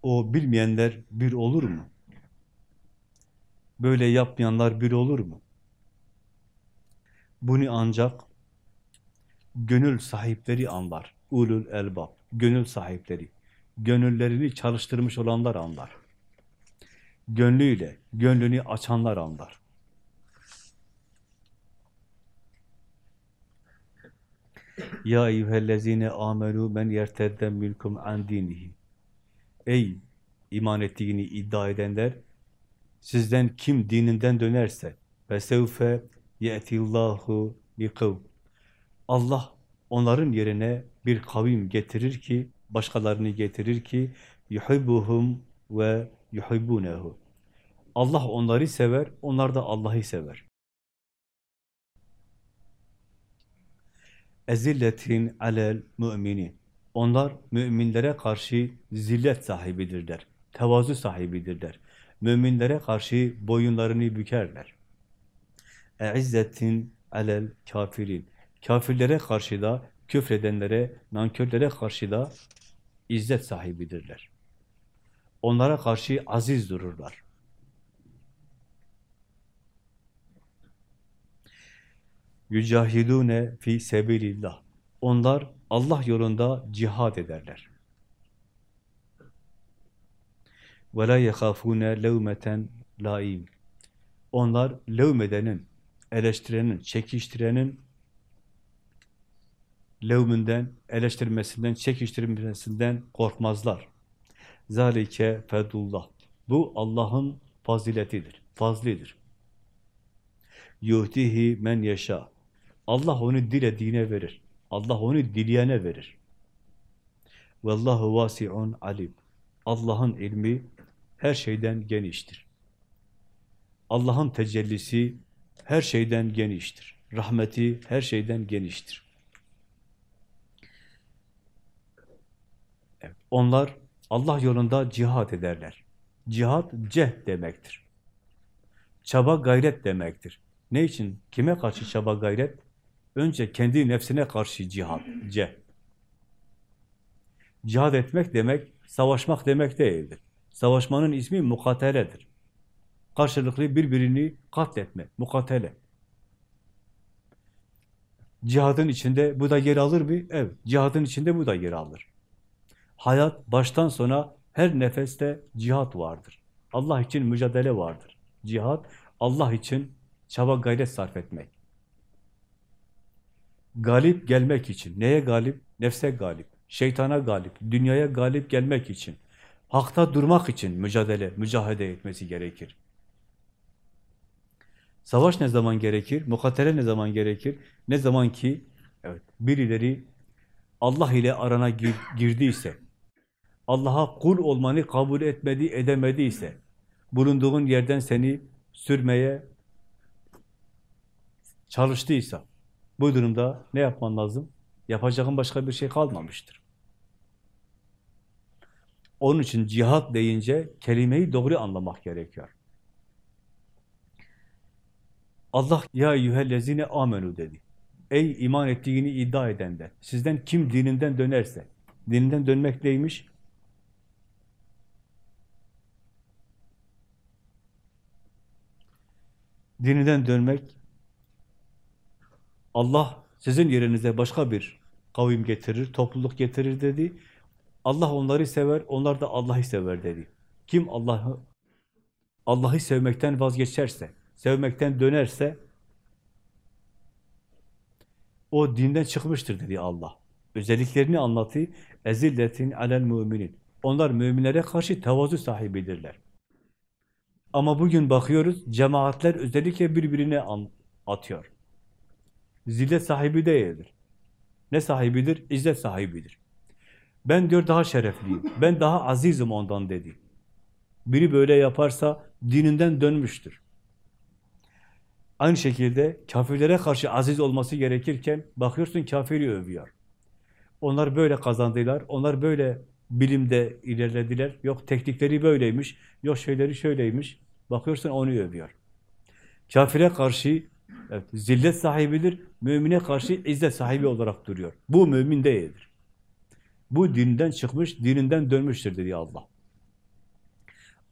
o bilmeyenler bir olur mu? Böyle yapmayanlar bir olur mu? Bunu ancak gönül sahipleri anlar. Ulul elbab, gönül sahipleri. Gönüllerini çalıştırmış olanlar anlar. Gönlüyle, gönlünü açanlar anlar. Ya eyyühellezine amenu men yertedden minkum an dinihi. Ey iman ettiğini iddia edenler, sizden kim dininden dönerse ve sevfe ye'tillahu biqavm. Allah onların yerine bir kavim getirir ki, başkalarını getirir ki yuhibbuhum ve yuhibbunehu. Allah onları sever, onlar da Allah'ı sever. Ezilletin alel müminin. Onlar müminlere karşı zillet sahibidirler, tevazu sahibidirler. Müminlere karşı boyunlarını bükerler. E'izzetin alel kafirin. Kafirlere karşı da, küfredenlere, nankörlere karşı da izzet sahibidirler. Onlara karşı aziz dururlar. Yücahidune fi sebilillah. Onlar Allah yolunda cihad ederler. Ve la yahafune levmeten laim. Onlar levmedenin, eleştirenin, çekiştirenin levmünden, eleştirmesinden, çekiştirmesinden korkmazlar. Zalike fedullah. Bu Allah'ın faziletidir, fazlidir. Yuhtihi men yaşa. Allah onu dilediğine verir. Allah onu dileyene verir. Vallahu vasiun alim. Allah'ın ilmi her şeyden geniştir. Allah'ın tecellisi her şeyden geniştir. Rahmeti her şeyden geniştir. Onlar Allah yolunda cihad ederler. Cihad ceh demektir. Çaba gayret demektir. Ne için? Kime karşı çaba gayret? Önce kendi nefsine karşı cihad, ceh. Cihad etmek demek, savaşmak demek değildir. Savaşmanın ismi mukateledir. Karşılıklı birbirini katletme, mukatele. Cihadın içinde bu da yer alır mı? Evet, cihadın içinde bu da yer alır. Hayat baştan sona her nefeste cihat vardır. Allah için mücadele vardır. Cihad, Allah için çaba gayret sarf etmek. Galip gelmek için. Neye galip? Nefse galip. Şeytana galip. Dünyaya galip gelmek için. Hakta durmak için mücadele, mücahede etmesi gerekir. Savaş ne zaman gerekir? Mukatele ne zaman gerekir? Ne zaman ki evet, birileri Allah ile arana gir, girdiyse, Allah'a kul olmanı kabul etmedi, edemediyse, bulunduğun yerden seni sürmeye çalıştıysa, bu durumda ne yapman lazım? Yapacağın başka bir şey kalmamıştır. Onun için cihat deyince kelimeyi doğru anlamak gerekiyor. Allah ya eyyühellezine amenu dedi. Ey iman ettiğini iddia edenler. Sizden kim dininden dönerse. Dininden dönmek neymiş? Dininden dönmek Allah sizin yerinize başka bir kavim getirir, topluluk getirir dedi. Allah onları sever, onlar da Allah'ı sever dedi. Kim Allah'ı Allah'ı sevmekten vazgeçerse, sevmekten dönerse o dinden çıkmıştır dedi Allah. Özelliklerini anlatıyor. Ezilletin alel müminin. Onlar müminlere karşı tevazu sahibidirler. Ama bugün bakıyoruz, cemaatler özellikle birbirine atıyor. Zillet sahibi değildir. Ne sahibidir? İzzet sahibidir. Ben diyor daha şerefliyim, ben daha azizim ondan dedi. Biri böyle yaparsa dininden dönmüştür. Aynı şekilde kafirlere karşı aziz olması gerekirken bakıyorsun kafiri övüyor. Onlar böyle kazandılar, onlar böyle bilimde ilerlediler. Yok teknikleri böyleymiş, yok şeyleri şöyleymiş. Bakıyorsun onu övüyor. Kafire karşı evet, zillet sahibidir, mümine karşı izzet sahibi olarak duruyor. Bu mümin değildir. Bu dinden çıkmış, dininden dönmüştür dedi Allah.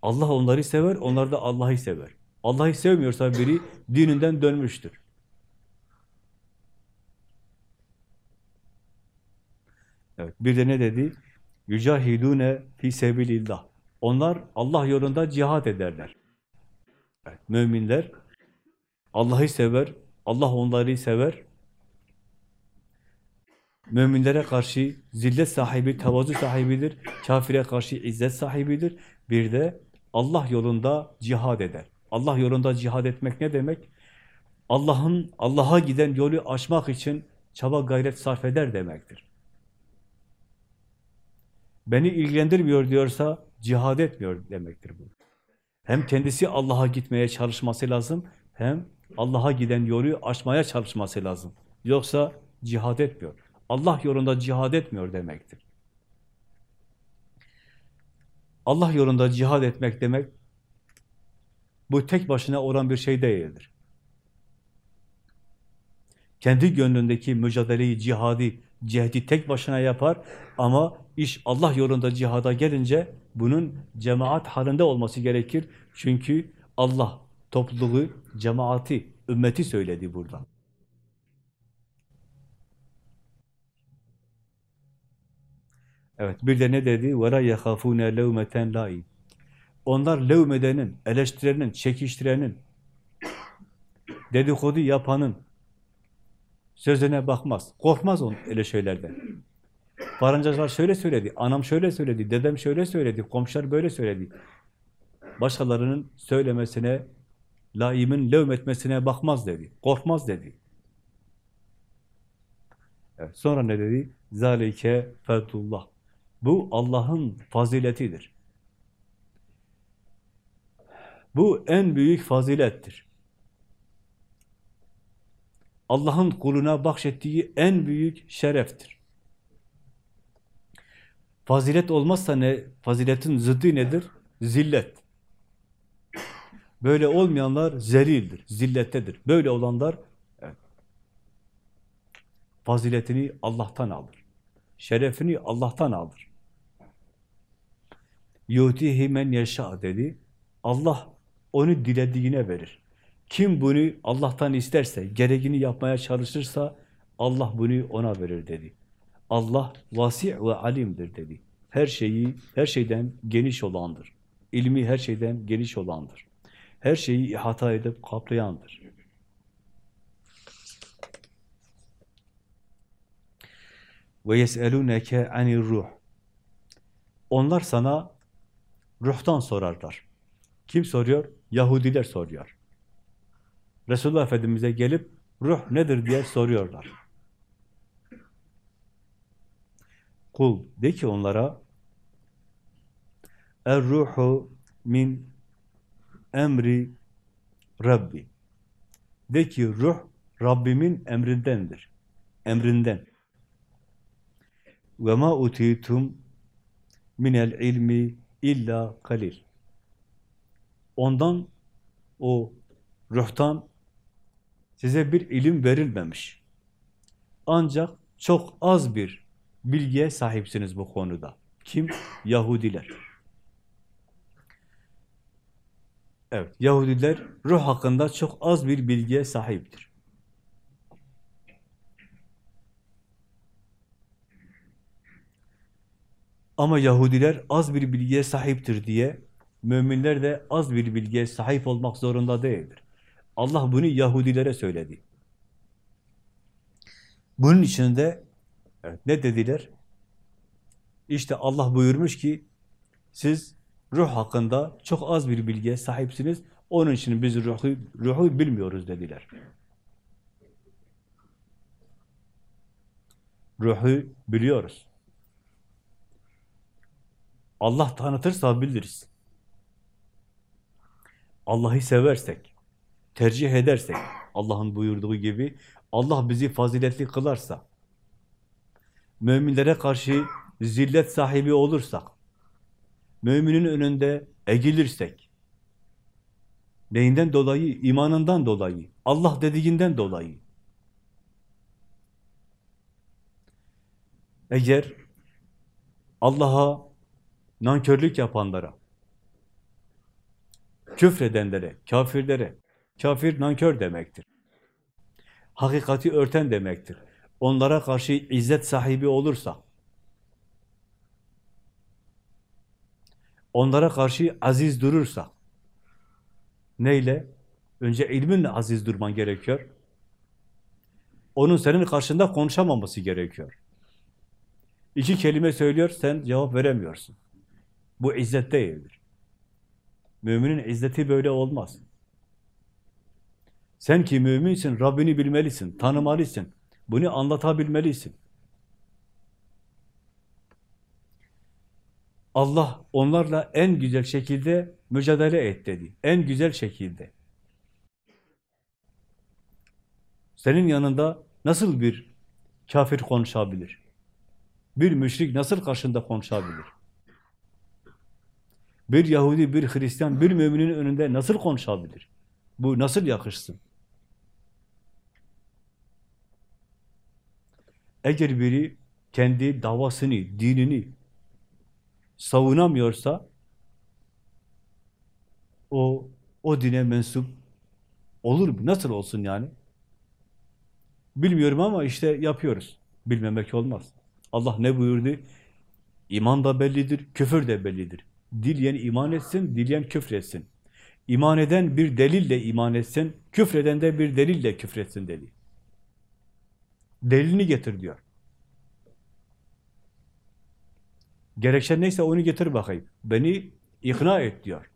Allah onları sever, onlar da Allah'ı sever. Allah'ı sevmiyorsa biri dininden dönmüştür. Evet, bir de ne dedi? Yücahidune fi sebilillah. Onlar Allah yolunda cihat ederler. Evet, müminler Allah'ı sever, Allah onları sever. Müminlere karşı zillet sahibi, tevazu sahibidir. Kafire karşı izzet sahibidir. Bir de Allah yolunda cihad eder. Allah yolunda cihad etmek ne demek? Allah'ın Allah'a giden yolu aşmak için çaba gayret sarf eder demektir. Beni ilgilendirmiyor diyorsa cihad etmiyor demektir bu. Hem kendisi Allah'a gitmeye çalışması lazım, hem Allah'a giden yolu aşmaya çalışması lazım. Yoksa cihad etmiyor. Allah yolunda cihad etmiyor demektir. Allah yolunda cihad etmek demek, bu tek başına olan bir şey değildir. Kendi gönlündeki mücadeleyi, cihadi, cehdi tek başına yapar ama iş Allah yolunda cihada gelince bunun cemaat halinde olması gerekir. Çünkü Allah topluluğu, cemaati, ümmeti söyledi burada. Evet, bir de ne dedi? وَلَا يَخَافُونَ لَوْمَةً لَائِمٍ Onlar levmedenin, eleştirenin, çekiştirenin, dedikodu yapanın sözüne bakmaz. Korkmaz on öyle şeylerden. Farancacılar şöyle söyledi, anam şöyle söyledi, dedem şöyle söyledi, komşular böyle söyledi. Başkalarının söylemesine, laimin levmetmesine bakmaz dedi, korkmaz dedi. Evet, sonra ne dedi? Zalike fedullah. Bu Allah'ın faziletidir. Bu en büyük fazilettir. Allah'ın kuluna bahşettiği en büyük şereftir. Fazilet olmazsa ne? Faziletin zıddı nedir? Zillet. Böyle olmayanlar zelildir, zillettedir. Böyle olanlar faziletini Allah'tan alır. Şerefini Allah'tan alır. Yutihi men yaşa dedi. Allah onu dilediğine verir. Kim bunu Allah'tan isterse, gereğini yapmaya çalışırsa Allah bunu ona verir dedi. Allah vasi ve alimdir dedi. Her şeyi, her şeyden geniş olandır. İlmi her şeyden geniş olandır. Her şeyi ihata edip kaplayandır. Ve yeselûneke anir ruh. Onlar sana ruhtan sorarlar. Kim soruyor? Yahudiler soruyor. Resulullah Efendimiz'e gelip ruh nedir diye soruyorlar. Kul de ki onlara Er ruhu min emri Rabbi. De ki ruh Rabbimin emrindendir. Emrinden. Ve ma utitum minel ilmi illa kalil. Ondan o ruhtan Size bir ilim verilmemiş. Ancak çok az bir bilgiye sahipsiniz bu konuda. Kim? Yahudiler. Evet, Yahudiler ruh hakkında çok az bir bilgiye sahiptir. Ama Yahudiler az bir bilgiye sahiptir diye müminler de az bir bilgiye sahip olmak zorunda değildir. Allah bunu Yahudilere söyledi. Bunun içinde evet, ne dediler? İşte Allah buyurmuş ki siz ruh hakkında çok az bir bilgiye sahipsiniz. Onun için biz ruhu, ruhu bilmiyoruz dediler. Ruhu biliyoruz. Allah tanıtırsa biliriz. Allah'ı seversek, tercih edersek, Allah'ın buyurduğu gibi, Allah bizi faziletli kılarsa, müminlere karşı zillet sahibi olursak, müminin önünde egilirsek, neyinden dolayı? İmanından dolayı, Allah dediğinden dolayı. Eğer Allah'a nankörlük yapanlara, küfredenlere, kafirlere, kafir nankör demektir. Hakikati örten demektir. Onlara karşı izzet sahibi olursa, onlara karşı aziz durursa, neyle? Önce ilminle aziz durman gerekiyor. Onun senin karşında konuşamaması gerekiyor. İki kelime söylüyor, sen cevap veremiyorsun. Bu izzet değildir. Müminin izzeti böyle olmaz. Sen ki müminsin, Rabbini bilmelisin, tanımalısın. Bunu anlatabilmelisin. Allah onlarla en güzel şekilde mücadele et dedi. En güzel şekilde. Senin yanında nasıl bir kafir konuşabilir? Bir müşrik nasıl karşında konuşabilir? Bir Yahudi, bir Hristiyan, bir müminin önünde nasıl konuşabilir? Bu nasıl yakışsın? Eğer biri kendi davasını, dinini savunamıyorsa o o dine mensup olur mu? Nasıl olsun yani? Bilmiyorum ama işte yapıyoruz. Bilmemek olmaz. Allah ne buyurdu? İman da bellidir, küfür de bellidir. Dileyen iman etsin, dileyen küfretsin. İman eden bir delille iman etsin, küfreden de bir delille küfretsin dedi. Delilini getir diyor. Gerekçen neyse onu getir bakayım. Beni ikna et diyor.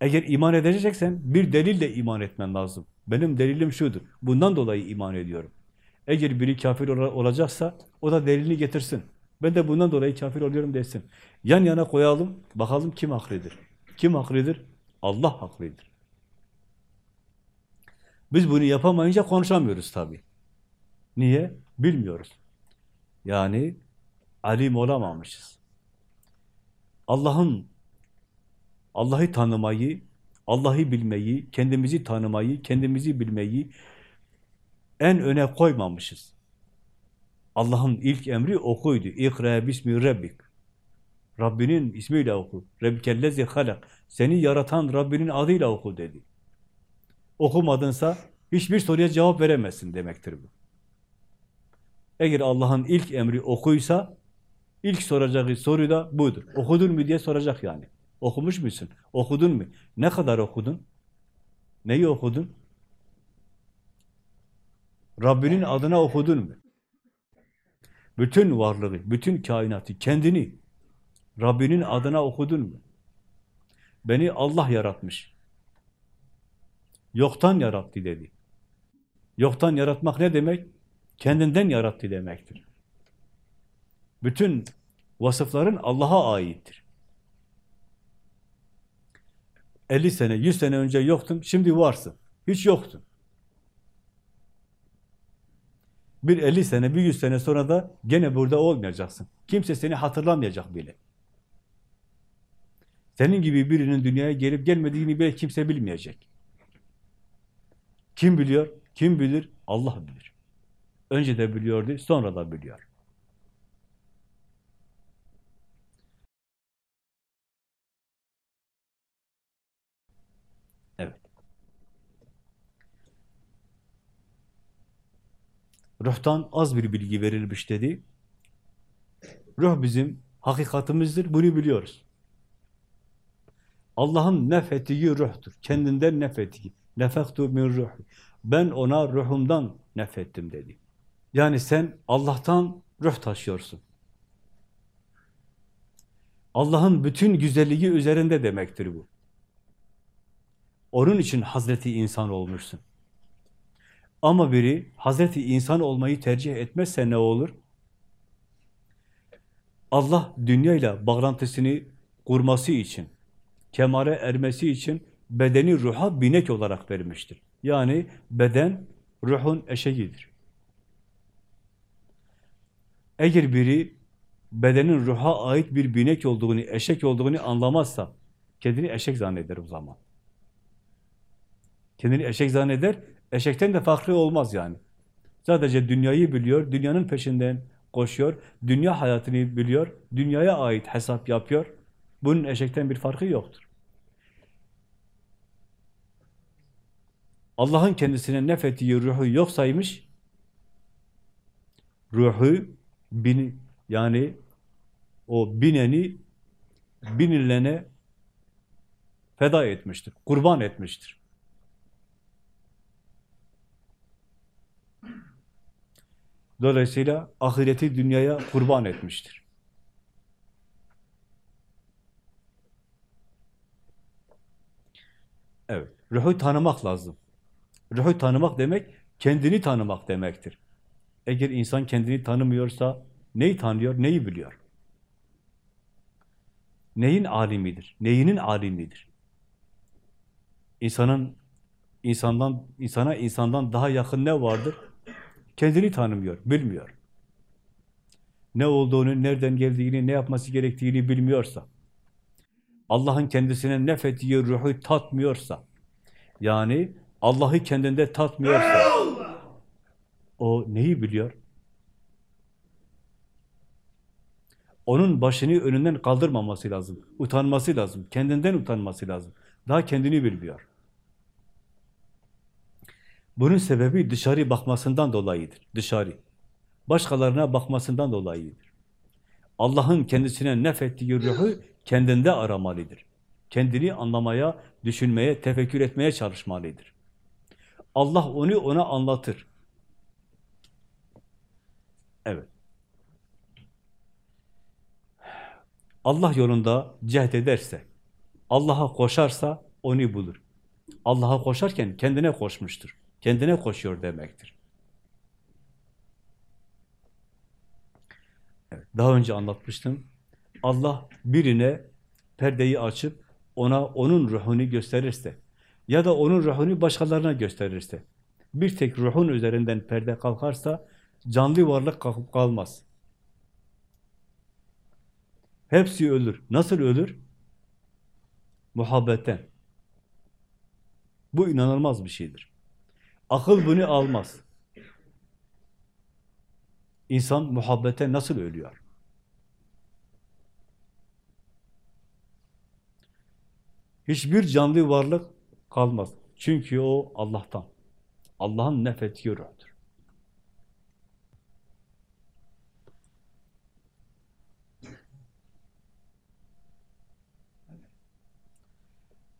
Eğer iman edeceksen bir delille iman etmen lazım. Benim delilim şudur. Bundan dolayı iman ediyorum. Eğer biri kafir olacaksa o da delilini getirsin. Ben de bundan dolayı kafir oluyorum desin. Yan yana koyalım, bakalım kim haklıdır. Kim haklıdır? Allah haklıdır. Biz bunu yapamayınca konuşamıyoruz tabii. Niye? Bilmiyoruz. Yani alim olamamışız. Allah'ın Allah'ı tanımayı, Allah'ı bilmeyi, kendimizi tanımayı, kendimizi bilmeyi en öne koymamışız. Allah'ın ilk emri okuydu. İkra bismi rabbik. Rabbinin ismiyle oku. Rabbikellezi halak. Seni yaratan Rabbinin adıyla oku dedi. Okumadınsa hiçbir soruya cevap veremezsin demektir bu. Eğer Allah'ın ilk emri okuysa ilk soracağı soru da budur. Okudun mu diye soracak yani. Okumuş musun? Okudun mu? Ne kadar okudun? Neyi okudun? Rabbinin adına okudun mu? Bütün varlığı, bütün kainatı, kendini Rabbinin adına okudun mu? Beni Allah yaratmış. Yoktan yarattı dedi. Yoktan yaratmak ne demek? Kendinden yarattı demektir. Bütün vasıfların Allah'a aittir. 50 sene, 100 sene önce yoktun, şimdi varsın. Hiç yoktun. Bir 50 sene, bir 100 sene sonra da gene burada olmayacaksın. Kimse seni hatırlamayacak bile. Senin gibi birinin dünyaya gelip gelmediğini bile kimse bilmeyecek. Kim biliyor? Kim bilir? Allah bilir. Önce de biliyordu, sonra da biliyor. Evet. Ruhtan az bir bilgi verilmiş dedi. Ruh bizim hakikatimizdir, bunu biliyoruz. Allah'ın nefettiği ruhtur. Kendinden nefettiği. Nefektu min ruhi. Ben ona ruhumdan nefettim dedi. Yani sen Allah'tan ruh taşıyorsun. Allah'ın bütün güzelliği üzerinde demektir bu. Onun için Hazreti insan olmuşsun. Ama biri Hazreti insan olmayı tercih etmezse ne olur? Allah dünyayla bağlantısını kurması için, kemale ermesi için bedeni ruha binek olarak vermiştir. Yani beden ruhun eşeğidir. Eğer biri bedenin ruha ait bir binek olduğunu, eşek olduğunu anlamazsa kendini eşek zanneder o zaman. Kendini eşek zanneder, eşekten de farklı olmaz yani. Sadece dünyayı biliyor, dünyanın peşinden koşuyor, dünya hayatını biliyor, dünyaya ait hesap yapıyor. Bunun eşekten bir farkı yoktur. Allah'ın kendisine nefettiği ruhu yok saymış, ruhu bin, yani o bineni binilene feda etmiştir, kurban etmiştir. Dolayısıyla ahireti dünyaya kurban etmiştir. Evet, ruhu tanımak lazım. Ruhu tanımak demek, kendini tanımak demektir. Eğer insan kendini tanımıyorsa, neyi tanıyor, neyi biliyor? Neyin alimidir, neyinin alimidir? İnsanın, insandan, insana insandan daha yakın ne vardır? Kendini tanımıyor, bilmiyor. Ne olduğunu, nereden geldiğini, ne yapması gerektiğini bilmiyorsa, Allah'ın kendisine nefettiği ruhu tatmıyorsa, yani Allah'ı kendinde tatmıyorsa, o neyi biliyor? Onun başını önünden kaldırmaması lazım, utanması lazım, kendinden utanması lazım. Daha kendini bilmiyor. Bunun sebebi dışarı bakmasından dolayıdır. Dışarı. Başkalarına bakmasından dolayıdır. Allah'ın kendisine nefettiği ruhu kendinde aramalıdır. Kendini anlamaya, düşünmeye, tefekkür etmeye çalışmalıdır. Allah onu ona anlatır. Evet. Allah yolunda cehd ederse, Allah'a koşarsa onu bulur. Allah'a koşarken kendine koşmuştur. Kendine koşuyor demektir. Evet, daha önce anlatmıştım. Allah birine perdeyi açıp ona onun ruhunu gösterirse ya da onun ruhunu başkalarına gösterirse bir tek ruhun üzerinden perde kalkarsa canlı varlık kalkıp kalmaz. Hepsi ölür. Nasıl ölür? Muhabbetten. Bu inanılmaz bir şeydir. Akıl bunu almaz. İnsan muhabbete nasıl ölüyor? Hiçbir canlı varlık kalmaz. Çünkü o Allah'tan. Allah'ın nefettiği ruhtur.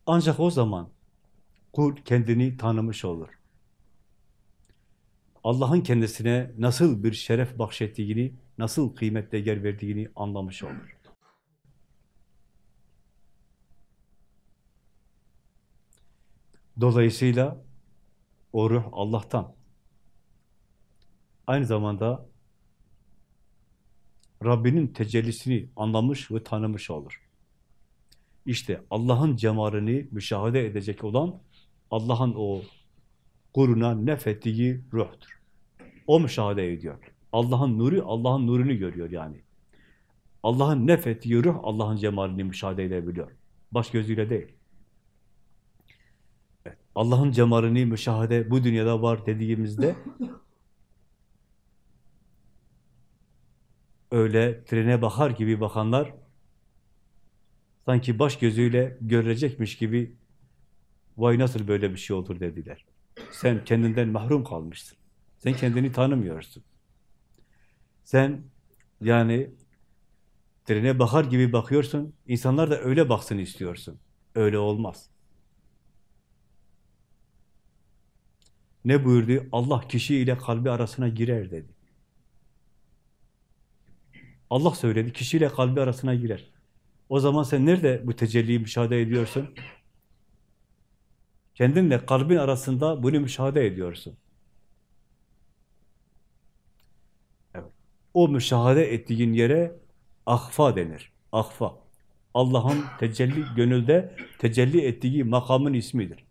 Ancak o zaman kul kendini tanımış olur. Allah'ın kendisine nasıl bir şeref bahşettiğini, nasıl kıymet değer verdiğini anlamış olur. Dolayısıyla o ruh Allah'tan. Aynı zamanda Rabbinin tecellisini anlamış ve tanımış olur. İşte Allah'ın cemalini müşahede edecek olan Allah'ın o kuruna nefettiği ruhtur. O müşahede ediyor. Allah'ın nuru, Allah'ın nurunu görüyor yani. Allah'ın nefettiği ruh, Allah'ın cemalini müşahede edebiliyor. Baş gözüyle değil. Evet. Allah'ın cemalini müşahede bu dünyada var dediğimizde öyle trene bakar gibi bakanlar sanki baş gözüyle görecekmiş gibi vay nasıl böyle bir şey olur dediler. Sen kendinden mahrum kalmışsın. Sen kendini tanımıyorsun. Sen yani trene bakar gibi bakıyorsun. İnsanlar da öyle baksın istiyorsun. Öyle olmaz. Ne buyurdu? Allah kişi ile kalbi arasına girer dedi. Allah söyledi, kişiyle kalbi arasına girer. O zaman sen nerede bu tecelliyi müşahede ediyorsun? Kendinle kalbin arasında bunu müşahede ediyorsun. Evet. O müşahede ettiğin yere ahfa denir. Ahfa. Allah'ın tecelli gönülde tecelli ettiği makamın ismidir.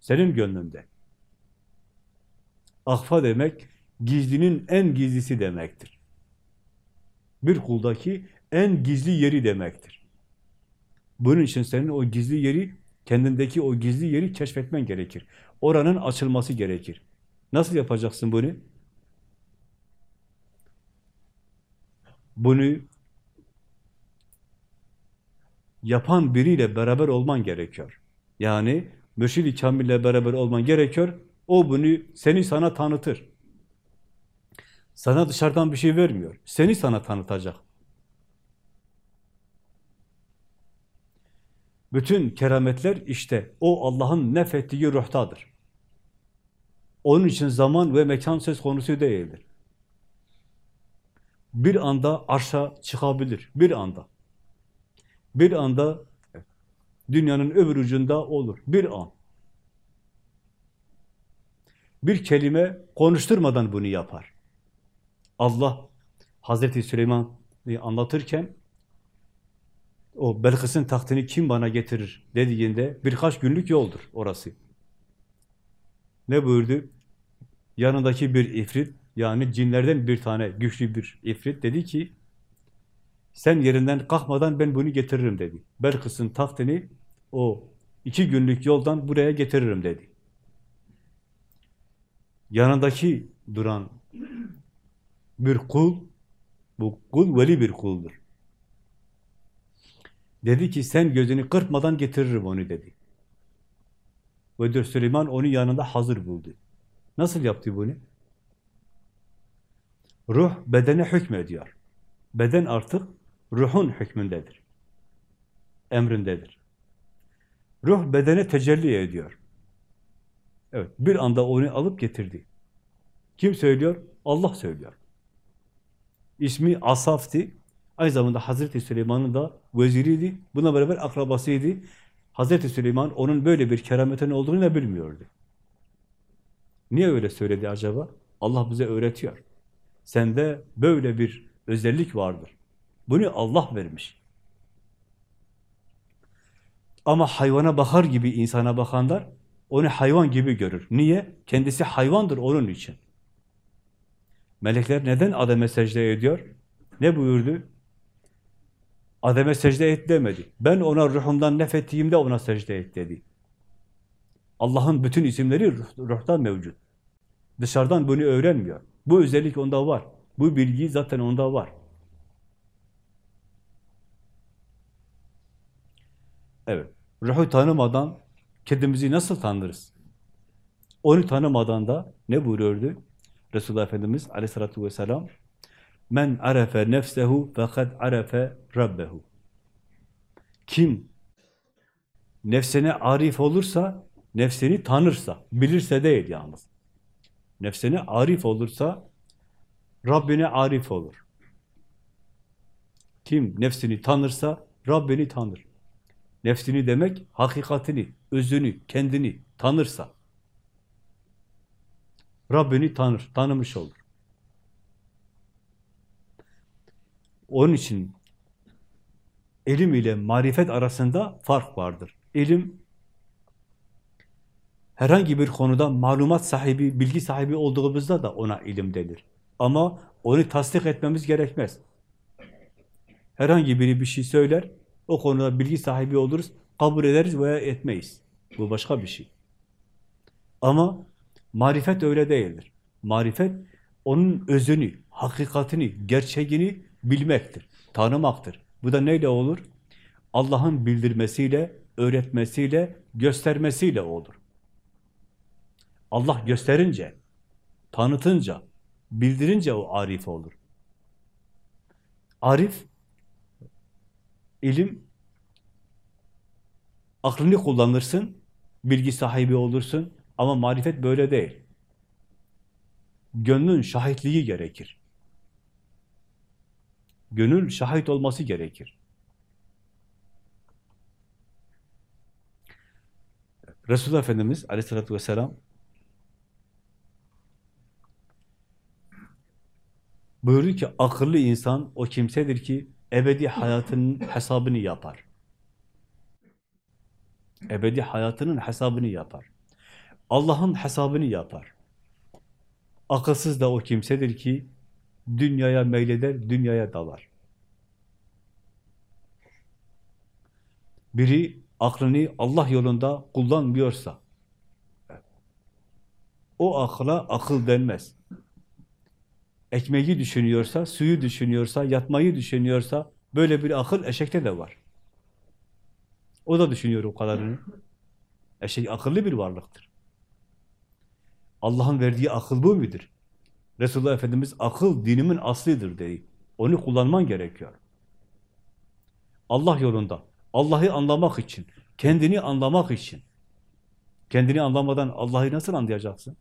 Senin gönlünde. Ahfa demek gizlinin en gizlisi demektir. Bir kuldaki en gizli yeri demektir. Bunun için senin o gizli yeri, kendindeki o gizli yeri keşfetmen gerekir. Oranın açılması gerekir. Nasıl yapacaksın bunu? Bunu yapan biriyle beraber olman gerekiyor. Yani mürşid-i kamille beraber olman gerekiyor. O bunu seni sana tanıtır. Sana dışarıdan bir şey vermiyor. Seni sana tanıtacak. Bütün kerametler işte o Allah'ın nefettiği ruhtadır. Onun için zaman ve mekan söz konusu değildir. Bir anda arşa çıkabilir. Bir anda. Bir anda dünyanın öbür ucunda olur. Bir an. Bir kelime konuşturmadan bunu yapar. Allah Hazreti Süleyman'ı anlatırken o Belkıs'ın tahtını kim bana getirir dediğinde birkaç günlük yoldur orası. Ne buyurdu? Yanındaki bir ifrit, yani cinlerden bir tane güçlü bir ifrit dedi ki, sen yerinden kalkmadan ben bunu getiririm dedi. Belkıs'ın tahtını o iki günlük yoldan buraya getiririm dedi. Yanındaki duran bir kul, bu kul veli bir kuldur. Dedi ki sen gözünü kırpmadan getiririm onu dedi. Ve Süleyman onu yanında hazır buldu. Nasıl yaptı bunu? Ruh bedene hükmediyor. Beden artık ruhun hükmündedir. Emrindedir. Ruh bedene tecelli ediyor. Evet, bir anda onu alıp getirdi. Kim söylüyor? Allah söylüyor. İsmi Asaf'tı. Aynı zamanda Hazreti Süleyman'ın da veziriydi. Buna beraber akrabasıydı. Hazreti Süleyman onun böyle bir kerametin olduğunu da bilmiyordu. Niye öyle söyledi acaba? Allah bize öğretiyor. Sende böyle bir özellik vardır. Bunu Allah vermiş. Ama hayvana bakar gibi insana bakanlar onu hayvan gibi görür. Niye? Kendisi hayvandır onun için. Melekler neden Adem'e secde ediyor? Ne buyurdu? Adem'e secde et demedi. Ben ona ruhumdan nefettiğimde ona secde et dedi. Allah'ın bütün isimleri ruh, ruhtan mevcut. Dışarıdan bunu öğrenmiyor. Bu özellik onda var. Bu bilgi zaten onda var. Evet. Ruhu tanımadan kendimizi nasıl tanırız? Onu tanımadan da ne buyuruyordu? Resulullah Efendimiz aleyhissalatü vesselam Men arefe nefsehu fekad arefe rabbehu. Kim nefsine arif olursa, nefsini tanırsa, bilirse değil yalnız. Nefsine arif olursa, Rabbine arif olur. Kim nefsini tanırsa, Rabbini tanır. Nefsini demek, hakikatini, özünü, kendini tanırsa, Rabbini tanır, tanımış olur. Onun için ilim ile marifet arasında fark vardır. İlim herhangi bir konuda malumat sahibi, bilgi sahibi olduğumuzda da ona ilim denir. Ama onu tasdik etmemiz gerekmez. Herhangi biri bir şey söyler, o konuda bilgi sahibi oluruz, kabul ederiz veya etmeyiz. Bu başka bir şey. Ama marifet öyle değildir. Marifet onun özünü, hakikatini, gerçeğini bilmektir, tanımaktır. Bu da neyle olur? Allah'ın bildirmesiyle, öğretmesiyle, göstermesiyle olur. Allah gösterince, tanıtınca, bildirince o arif olur. Arif, ilim, aklını kullanırsın, bilgi sahibi olursun ama marifet böyle değil. Gönlün şahitliği gerekir. Gönül şahit olması gerekir. Resulullah Efendimiz aleyhissalatü vesselam buyurdu ki akıllı insan o kimsedir ki ebedi hayatının hesabını yapar. Ebedi hayatının hesabını yapar. Allah'ın hesabını yapar. Akılsız da o kimsedir ki dünyaya meyleder, dünyaya dalar. Biri aklını Allah yolunda kullanmıyorsa, o akla akıl denmez. Ekmeği düşünüyorsa, suyu düşünüyorsa, yatmayı düşünüyorsa, böyle bir akıl eşekte de var. O da düşünüyor o kadarını. Eşek akıllı bir varlıktır. Allah'ın verdiği akıl bu mudur? Resulullah Efendimiz akıl dinimin aslıdır dedi. Onu kullanman gerekiyor. Allah yolunda, Allah'ı anlamak için, kendini anlamak için. Kendini anlamadan Allah'ı nasıl anlayacaksın?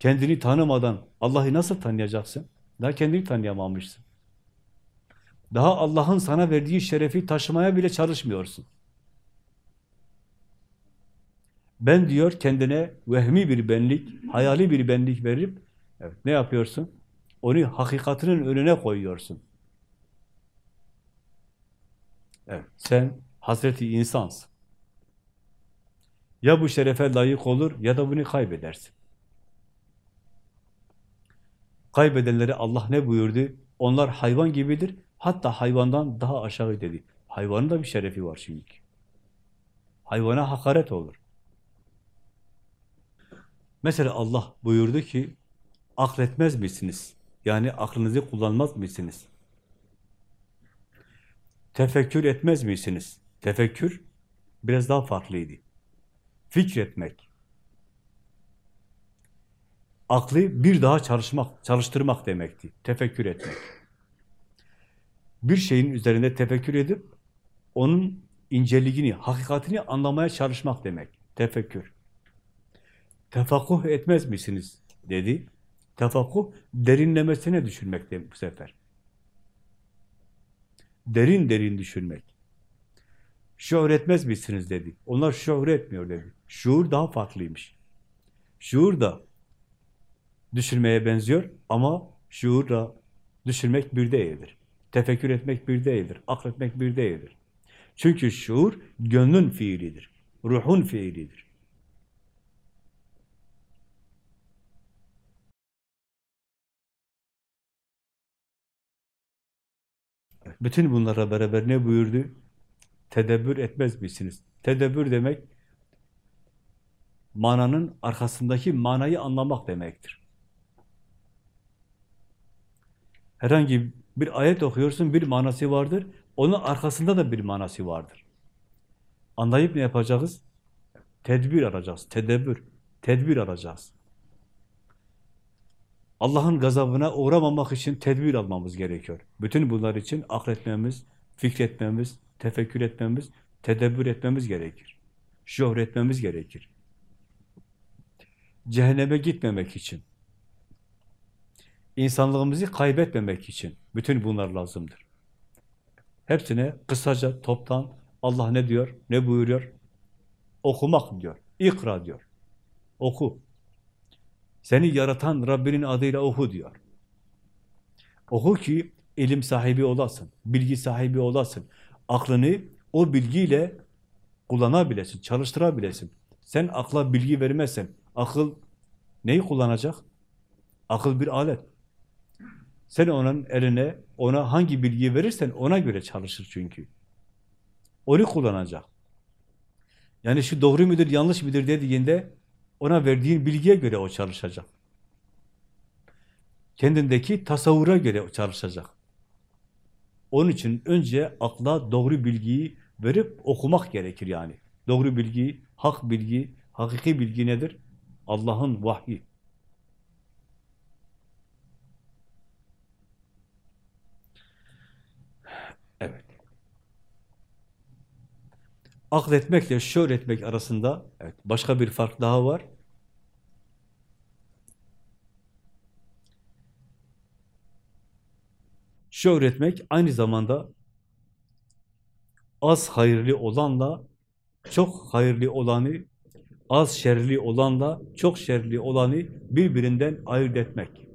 Kendini tanımadan Allah'ı nasıl tanıyacaksın? Daha kendini tanıyamamışsın. Daha Allah'ın sana verdiği şerefi taşımaya bile çalışmıyorsun. Ben diyor kendine vehmi bir benlik, hayali bir benlik verip evet, ne yapıyorsun? Onu hakikatinin önüne koyuyorsun. Evet, sen Hazreti insansın. Ya bu şerefe layık olur ya da bunu kaybedersin. Kaybedenlere Allah ne buyurdu? Onlar hayvan gibidir. Hatta hayvandan daha aşağı dedi. Hayvanın da bir şerefi var çünkü. Hayvana hakaret olur. Mesela Allah buyurdu ki, akletmez misiniz? Yani aklınızı kullanmaz mısınız? Tefekkür etmez misiniz? Tefekkür biraz daha farklıydı. Fikretmek. Aklı bir daha çalışmak, çalıştırmak demekti. Tefekkür etmek. Bir şeyin üzerinde tefekkür edip onun inceliğini, hakikatini anlamaya çalışmak demek. Tefekkür. Tefakkuh etmez misiniz? dedi. Tefakkuh derinlemesine düşünmek demek bu sefer. Derin derin düşünmek. Şuur etmez misiniz dedi. Onlar şuur etmiyor dedi. Şuur daha farklıymış. Şuur da düşünmeye benziyor ama şuurla düşünmek bir değildir. Tefekkür etmek bir değildir. Akletmek bir değildir. Çünkü şuur gönlün fiilidir. Ruhun fiilidir. Bütün bunlara beraber ne buyurdu? Tedebbür etmez misiniz? Tedebbür demek, mananın arkasındaki manayı anlamak demektir. Herhangi bir ayet okuyorsun, bir manası vardır. Onun arkasında da bir manası vardır. Anlayıp ne yapacağız? Tedbir alacağız, tedebbür, tedbir alacağız. Allah'ın gazabına uğramamak için tedbir almamız gerekiyor. Bütün bunlar için akletmemiz, fikretmemiz, tefekkür etmemiz, tedebbür etmemiz gerekir. Şuur etmemiz gerekir. Cehenneme gitmemek için, insanlığımızı kaybetmemek için bütün bunlar lazımdır. Hepsine kısaca, toptan Allah ne diyor, ne buyuruyor? Okumak diyor, ikra diyor. Oku. Seni yaratan Rabbinin adıyla oku diyor. Oku ki ilim sahibi olasın, bilgi sahibi olasın. Aklını o bilgiyle kullanabilesin, çalıştırabilesin. Sen akla bilgi vermezsen, akıl neyi kullanacak? Akıl bir alet. Sen onun eline, ona hangi bilgiyi verirsen ona göre çalışır çünkü. Onu kullanacak. Yani şu doğru mudur, yanlış mıdır dediğinde Ona verdiğin bilgiye göre o çalışacak. Kendindeki tasavvura göre çalışacak. Onun için önce akla doğru bilgiyi verip okumak gerekir yani. Doğru bilgi, hak bilgi, hakiki bilgi nedir? Allah'ın vahyi. Evet. Akletmekle şöyle etmek arasında evet, başka bir fark daha var. Şöhretmek aynı zamanda az hayırlı olanla çok hayırlı olanı, az şerli olanla çok şerli olanı birbirinden ayırt etmek.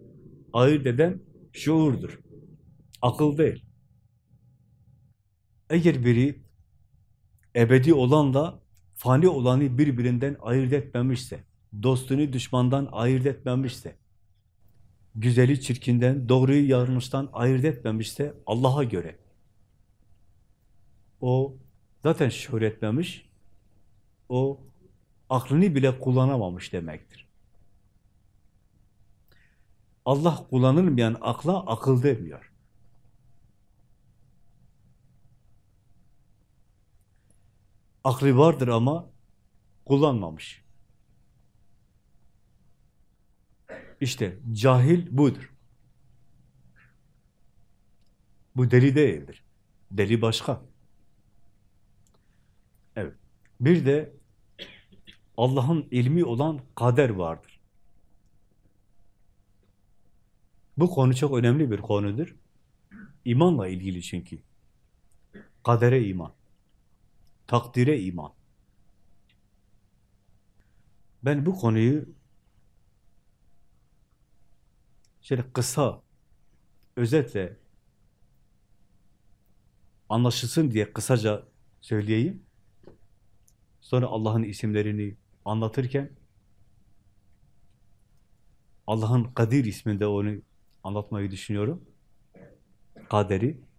Ayırt eden şuurdur. Akıl değil. Eğer biri ebedi olanla fani olanı birbirinden ayırt etmemişse, dostunu düşmandan ayırt etmemişse, güzeli çirkinden, doğruyu yanlıştan ayırt etmemişse Allah'a göre o zaten şuur etmemiş, o aklını bile kullanamamış demektir. Allah kullanılmayan akla akıl demiyor. Aklı vardır ama kullanmamış. İşte cahil budur. Bu deli değildir. Deli başka. Evet. Bir de Allah'ın ilmi olan kader vardır. Bu konu çok önemli bir konudur. İmanla ilgili çünkü. Kadere iman. Takdire iman. Ben bu konuyu şöyle kısa, özetle anlaşılsın diye kısaca söyleyeyim. Sonra Allah'ın isimlerini anlatırken Allah'ın Kadir isminde onu anlatmayı düşünüyorum. Kaderi.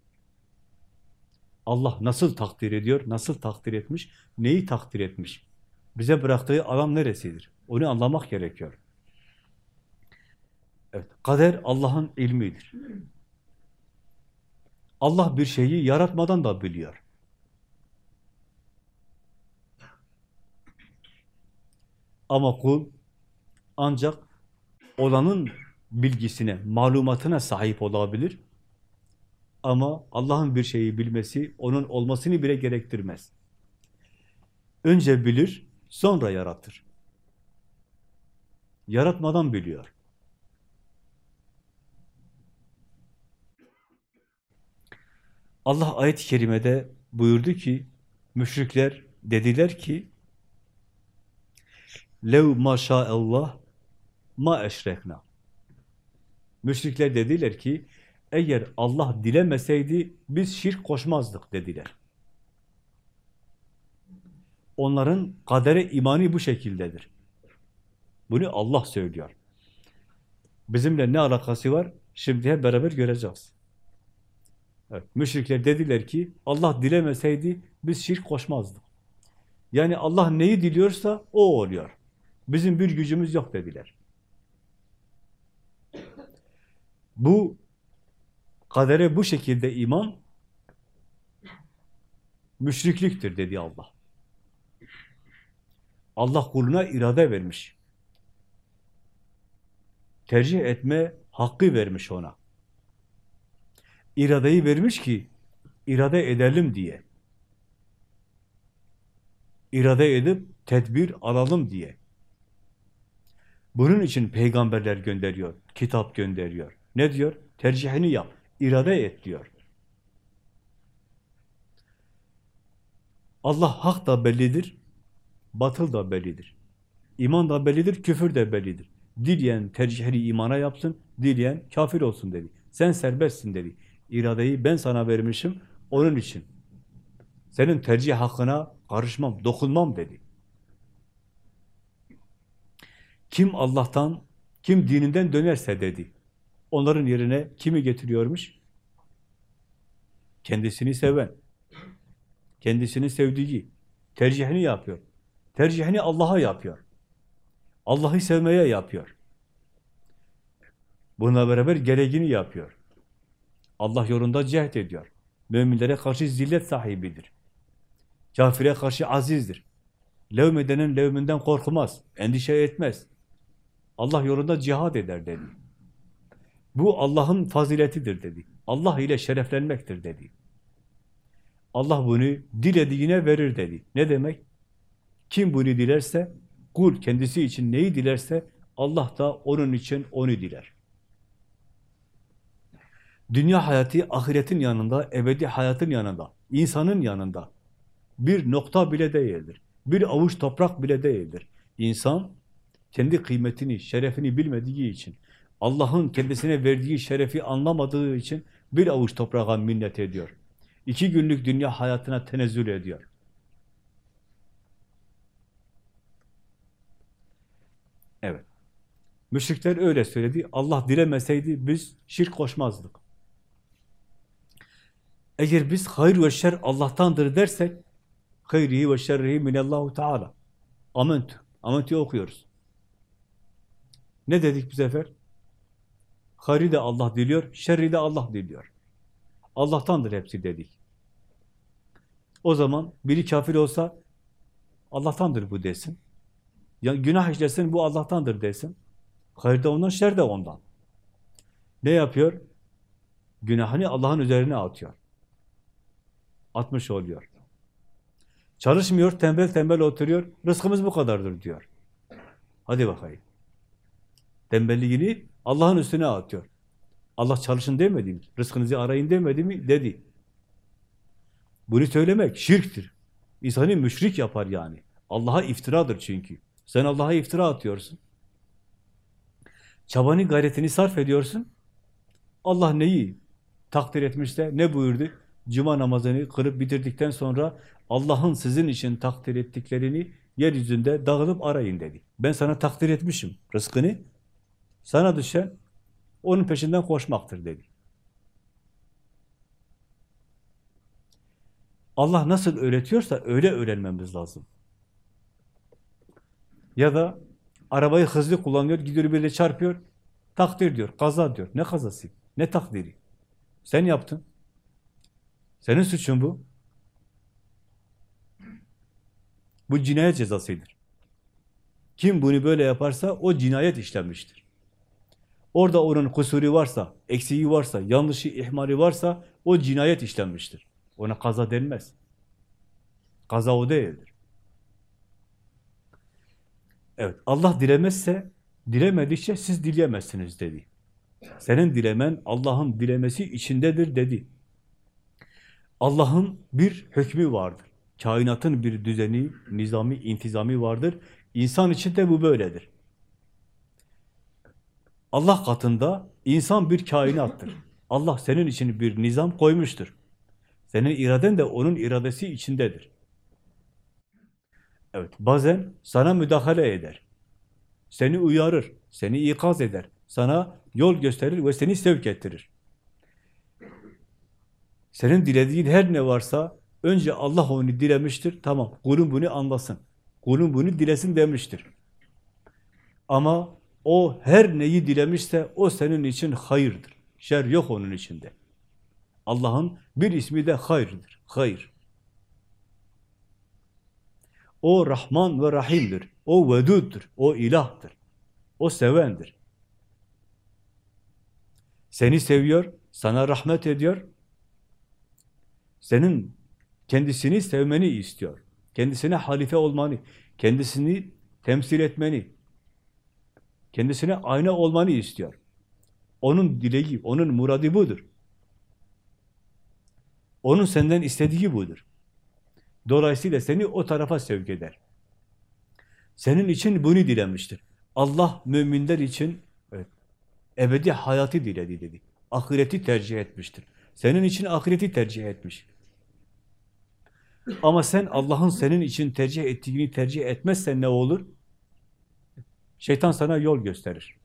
Allah nasıl takdir ediyor, nasıl takdir etmiş, neyi takdir etmiş? Bize bıraktığı alan neresidir? Onu anlamak gerekiyor. Evet, kader Allah'ın ilmidir. Allah bir şeyi yaratmadan da biliyor. Ama kul ancak olanın bilgisine, malumatına sahip olabilir. Ama Allah'ın bir şeyi bilmesi, onun olmasını bile gerektirmez. Önce bilir, sonra yaratır. Yaratmadan biliyor. Allah ayet-i kerimede buyurdu ki, müşrikler dediler ki, lev ma Allah ma eşrekna. Müşrikler dediler ki, eğer Allah dilemeseydi biz şirk koşmazdık dediler. Onların kadere imani bu şekildedir. Bunu Allah söylüyor. Bizimle ne alakası var? Şimdi hep beraber göreceğiz. Evet, müşrikler dediler ki Allah dilemeseydi biz şirk koşmazdık. Yani Allah neyi diliyorsa o oluyor. Bizim bir gücümüz yok dediler. Bu kadere bu şekilde iman müşrikliktir dedi Allah. Allah kuluna irade vermiş. Tercih etme hakkı vermiş ona. İradeyi vermiş ki irade edelim diye. İrade edip tedbir alalım diye. Bunun için peygamberler gönderiyor, kitap gönderiyor. Ne diyor? Tercihini yap, irade et diyor. Allah hak da bellidir, batıl da bellidir. İman da bellidir, küfür de bellidir. Dileyen tercihini imana yapsın, dileyen kafir olsun dedi. Sen serbestsin dedi. İradeyi ben sana vermişim, onun için. Senin tercih hakkına karışmam, dokunmam dedi. Kim Allah'tan, kim dininden dönerse dedi. Onların yerine kimi getiriyormuş? Kendisini seven, kendisini sevdiği, tercihini yapıyor. Tercihini Allah'a yapıyor. Allah'ı sevmeye yapıyor. Bununla beraber gereğini yapıyor. Allah yolunda cehd ediyor. Müminlere karşı zillet sahibidir. Kafire karşı azizdir. Levmedenin levminden korkmaz, endişe etmez. Allah yolunda cihad eder dedi. Bu Allah'ın faziletidir dedi. Allah ile şereflenmektir dedi. Allah bunu dilediğine verir dedi. Ne demek? Kim bunu dilerse, kul kendisi için neyi dilerse Allah da onun için onu diler. Dünya hayatı ahiretin yanında, ebedi hayatın yanında, insanın yanında bir nokta bile değildir. Bir avuç toprak bile değildir. İnsan kendi kıymetini, şerefini bilmediği için, Allah'ın kendisine verdiği şerefi anlamadığı için bir avuç toprağa minnet ediyor. İki günlük dünya hayatına tenezzül ediyor. Evet. Müşrikler öyle söyledi. Allah dilemeseydi biz şirk koşmazdık. Eğer biz hayır ve şer Allah'tandır dersek hayrihi ve şerrihi minallahu teala. Amentü. Amentü okuyoruz. Ne dedik bu sefer? Hayri de Allah diliyor, şerri de Allah diliyor. Allah'tandır hepsi dedik. O zaman biri kafir olsa Allah'tandır bu desin. Ya günah işlesin bu Allah'tandır desin. Hayır da ondan, şer de ondan. Ne yapıyor? Günahını Allah'ın üzerine atıyor. Atmış oluyor. Çalışmıyor, tembel tembel oturuyor. Rızkımız bu kadardır diyor. Hadi bakayım. Tembelliğini Allah'ın üstüne atıyor. Allah çalışın demedi mi? Rızkınızı arayın demedi mi? Dedi. Bunu söylemek şirktir. İnsanı müşrik yapar yani. Allah'a iftiradır çünkü. Sen Allah'a iftira atıyorsun. Çabanı, gayretini sarf ediyorsun. Allah neyi takdir etmişse, ne buyurdu? Cuma namazını kırıp bitirdikten sonra Allah'ın sizin için takdir ettiklerini yeryüzünde dağılıp arayın dedi. Ben sana takdir etmişim rızkını. Sana düşen onun peşinden koşmaktır dedi. Allah nasıl öğretiyorsa öyle öğrenmemiz lazım. Ya da arabayı hızlı kullanıyor, gidiyor biriyle çarpıyor, takdir diyor, kaza diyor. Ne kazası? Ne takdiri? Sen yaptın. Senin suçun bu. Bu cinayet cezasıdır. Kim bunu böyle yaparsa o cinayet işlenmiştir. Orada onun kusuru varsa, eksiği varsa, yanlışı, ihmali varsa o cinayet işlenmiştir. Ona kaza denmez. Kaza o değildir. Evet, Allah dilemezse, dilemedikçe siz dileyemezsiniz dedi. Senin dilemen Allah'ın dilemesi içindedir dedi. Allah'ın bir hükmü vardır. Kainatın bir düzeni, nizami, intizami vardır. İnsan için de bu böyledir. Allah katında insan bir kainattır. Allah senin için bir nizam koymuştur. Senin iraden de onun iradesi içindedir. Evet, bazen sana müdahale eder. Seni uyarır, seni ikaz eder. Sana yol gösterir ve seni sevk ettirir. Senin dilediğin her ne varsa önce Allah onu dilemiştir. Tamam, kulun bunu anlasın. Kulun bunu dilesin demiştir. Ama o her neyi dilemişse o senin için hayırdır. Şer yok onun içinde. Allah'ın bir ismi de hayırdır. Hayır. O Rahman ve Rahim'dir. O Vedud'dur. O ilahtır. O sevendir. Seni seviyor, sana rahmet ediyor. Senin kendisini sevmeni istiyor. Kendisine halife olmanı, kendisini temsil etmeni, kendisine ayna olmanı istiyor. Onun dileği, onun muradı budur. Onun senden istediği budur. Dolayısıyla seni o tarafa sevk eder. Senin için bunu dilemiştir. Allah müminler için evet, ebedi hayatı diledi dedi. Ahireti tercih etmiştir. Senin için ahireti tercih etmiş. Ama sen Allah'ın senin için tercih ettiğini tercih etmezsen ne olur? Şeytan sana yol gösterir.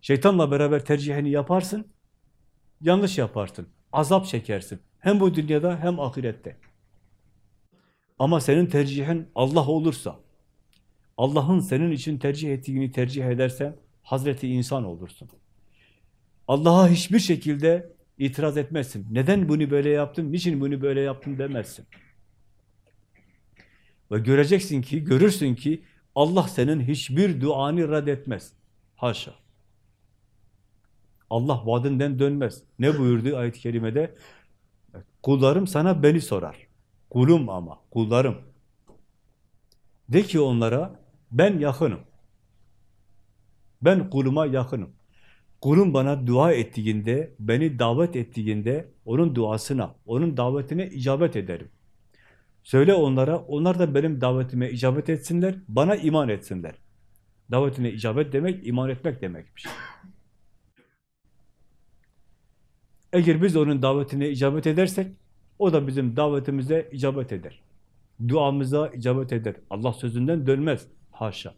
Şeytanla beraber tercihini yaparsın, yanlış yaparsın, azap çekersin. Hem bu dünyada hem ahirette. Ama senin tercihin Allah olursa, Allah'ın senin için tercih ettiğini tercih edersen Hazreti insan olursun. Allah'a hiçbir şekilde itiraz etmezsin. Neden bunu böyle yaptın, niçin bunu böyle yaptın demezsin. Ve göreceksin ki, görürsün ki Allah senin hiçbir duanı reddetmez. Haşa. Allah vaadinden dönmez. Ne buyurdu ayet-i kerimede? Kullarım sana beni sorar. Kulum ama, kullarım. De ki onlara, ben yakınım. Ben kuluma yakınım. Kulum bana dua ettiğinde, beni davet ettiğinde, onun duasına, onun davetine icabet ederim. Söyle onlara, onlar da benim davetime icabet etsinler, bana iman etsinler. Davetine icabet demek, iman etmek demekmiş. Eğer biz onun davetine icabet edersek, o da bizim davetimize icabet eder. Duamıza icabet eder. Allah sözünden dönmez. Haşa.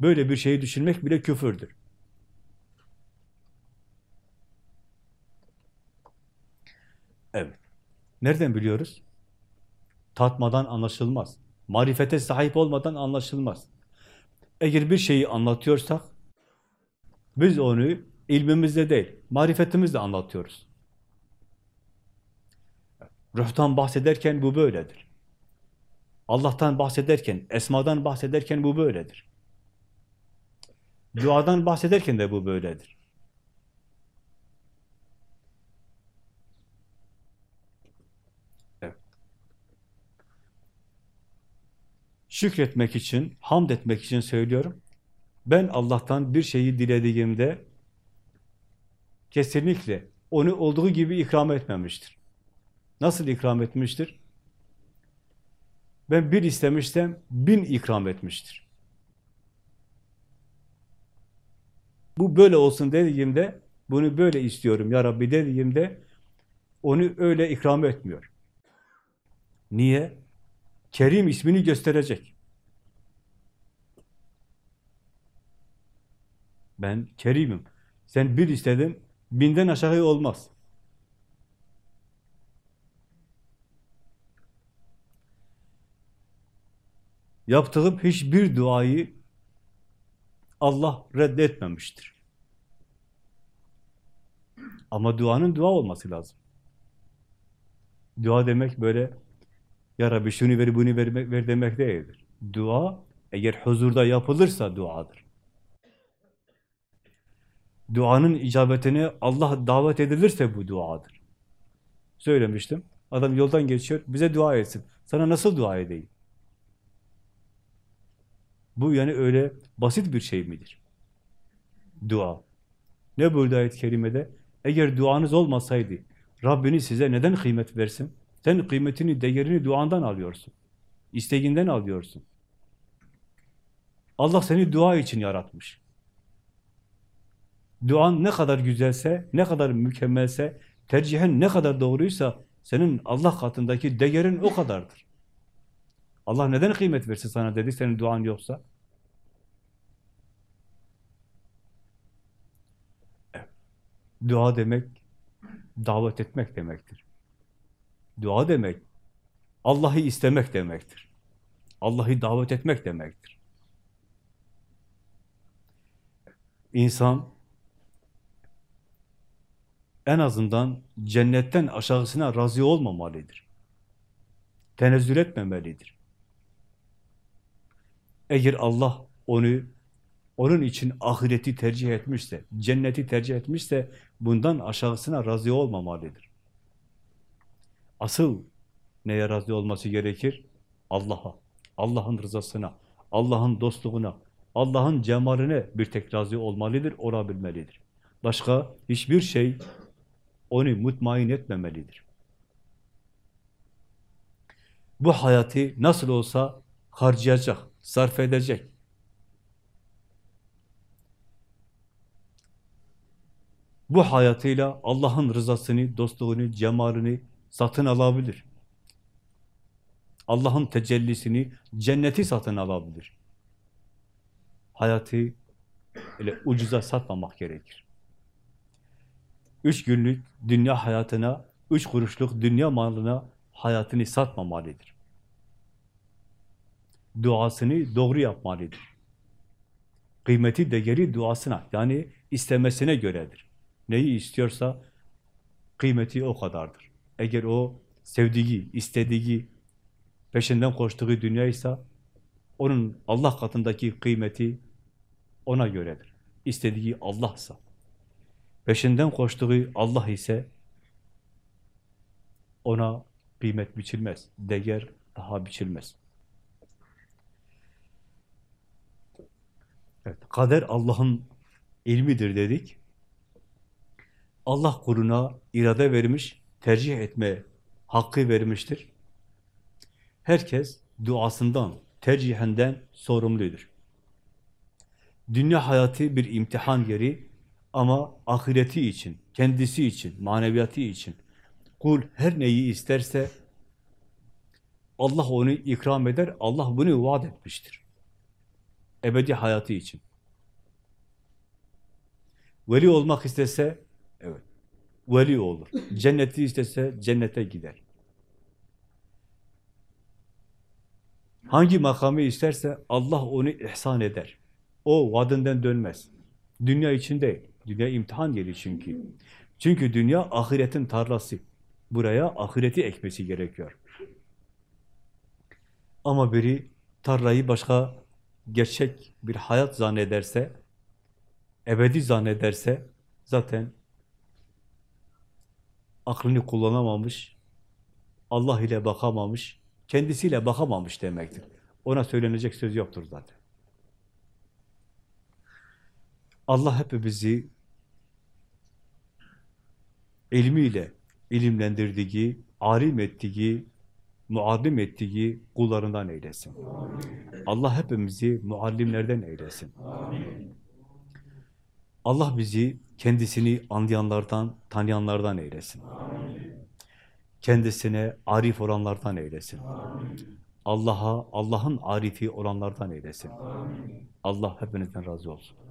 Böyle bir şeyi düşünmek bile küfürdür. Evet. Nereden biliyoruz? Tatmadan anlaşılmaz. Marifete sahip olmadan anlaşılmaz. Eğer bir şeyi anlatıyorsak, biz onu ilmimizle değil, marifetimizle anlatıyoruz. Ruhtan bahsederken bu böyledir. Allah'tan bahsederken, esmadan bahsederken bu böyledir. Duadan bahsederken de bu böyledir. Şükretmek için, hamd etmek için söylüyorum. Ben Allah'tan bir şeyi dilediğimde kesinlikle onu olduğu gibi ikram etmemiştir. Nasıl ikram etmiştir? Ben bir istemişsem bin ikram etmiştir. Bu böyle olsun dediğimde, bunu böyle istiyorum ya Rabbi dediğimde, onu öyle ikram etmiyor. Niye? Kerim ismini gösterecek. Ben Kerim'im. Sen bir istedin, binden aşağı olmaz. Yaptığım hiçbir duayı Allah reddetmemiştir. Ama duanın dua olması lazım. Dua demek böyle Ya Rabbi şunu ver, bunu ver, ver demek değildir. Dua eğer huzurda yapılırsa duadır. Duanın icabetine Allah davet edilirse bu duadır. Söylemiştim. Adam yoldan geçiyor, bize dua etsin. Sana nasıl dua edeyim? Bu yani öyle basit bir şey midir? Dua. Ne buyurdu ayet-i kerimede? Eğer duanız olmasaydı, Rabbiniz size neden kıymet versin? Sen kıymetini, değerini duandan alıyorsun. İsteğinden alıyorsun. Allah seni dua için yaratmış. Duan ne kadar güzelse, ne kadar mükemmelse, tercihen ne kadar doğruysa, senin Allah katındaki değerin o kadardır. Allah neden kıymet versin sana dedi senin duan yoksa? Dua demek, davet etmek demektir. Dua demek, Allah'ı istemek demektir. Allah'ı davet etmek demektir. İnsan en azından cennetten aşağısına razı olmamalıdır. Tenezzül etmemelidir. Eğer Allah onu onun için ahireti tercih etmişse, cenneti tercih etmişse bundan aşağısına razı olmamalıdır. Asıl neye razı olması gerekir? Allah'a, Allah'ın rızasına, Allah'ın dostluğuna, Allah'ın cemaline bir tek razı olmalıdır, olabilmelidir. Başka hiçbir şey onu mutmain etmemelidir. Bu hayatı nasıl olsa harcayacak, sarf edecek. Bu hayatıyla Allah'ın rızasını, dostluğunu, cemalini satın alabilir. Allah'ın tecellisini, cenneti satın alabilir. Hayatı öyle ucuza satmamak gerekir. Üç günlük dünya hayatına, üç kuruşluk dünya malına hayatını satmamalıdır. duasını doğru yapmalıdır. Kıymeti değeri duasına, yani istemesine göredir. Neyi istiyorsa kıymeti o kadardır. Eğer o sevdiği, istediği, peşinden koştuğu dünyaysa onun Allah katındaki kıymeti ona göredir. İstediği Allah'sa. Peşinden koştuğu Allah ise ona kıymet biçilmez, değer daha biçilmez. Evet, kader Allah'ın ilmidir dedik. Allah kuluna irade vermiş, tercih etme hakkı vermiştir. Herkes duasından, tercihinden sorumludur. Dünya hayatı bir imtihan yeri ama ahireti için, kendisi için, maneviyatı için kul her neyi isterse Allah onu ikram eder, Allah bunu vaat etmiştir. Ebedi hayatı için. Veli olmak istese, evet, veli olur. Cenneti istese cennete gider. Hangi makamı isterse Allah onu ihsan eder. O vaadinden dönmez. Dünya için değil. Dünya imtihan yeri çünkü. Çünkü dünya ahiretin tarlası. Buraya ahireti ekmesi gerekiyor. Ama biri tarlayı başka gerçek bir hayat zannederse, ebedi zannederse zaten aklını kullanamamış, Allah ile bakamamış, kendisiyle bakamamış demektir. Ona söylenecek söz yoktur zaten. Allah hepimizi ilmiyle ilimlendirdiği, alim ettiği, muallim ettiği kullarından eylesin. Allah hepimizi muallimlerden eylesin. Allah bizi kendisini anlayanlardan, tanıyanlardan eylesin. Kendisine arif olanlardan eylesin. Allah'a, Allah'ın arifi olanlardan eylesin. Allah hepinizden razı olsun.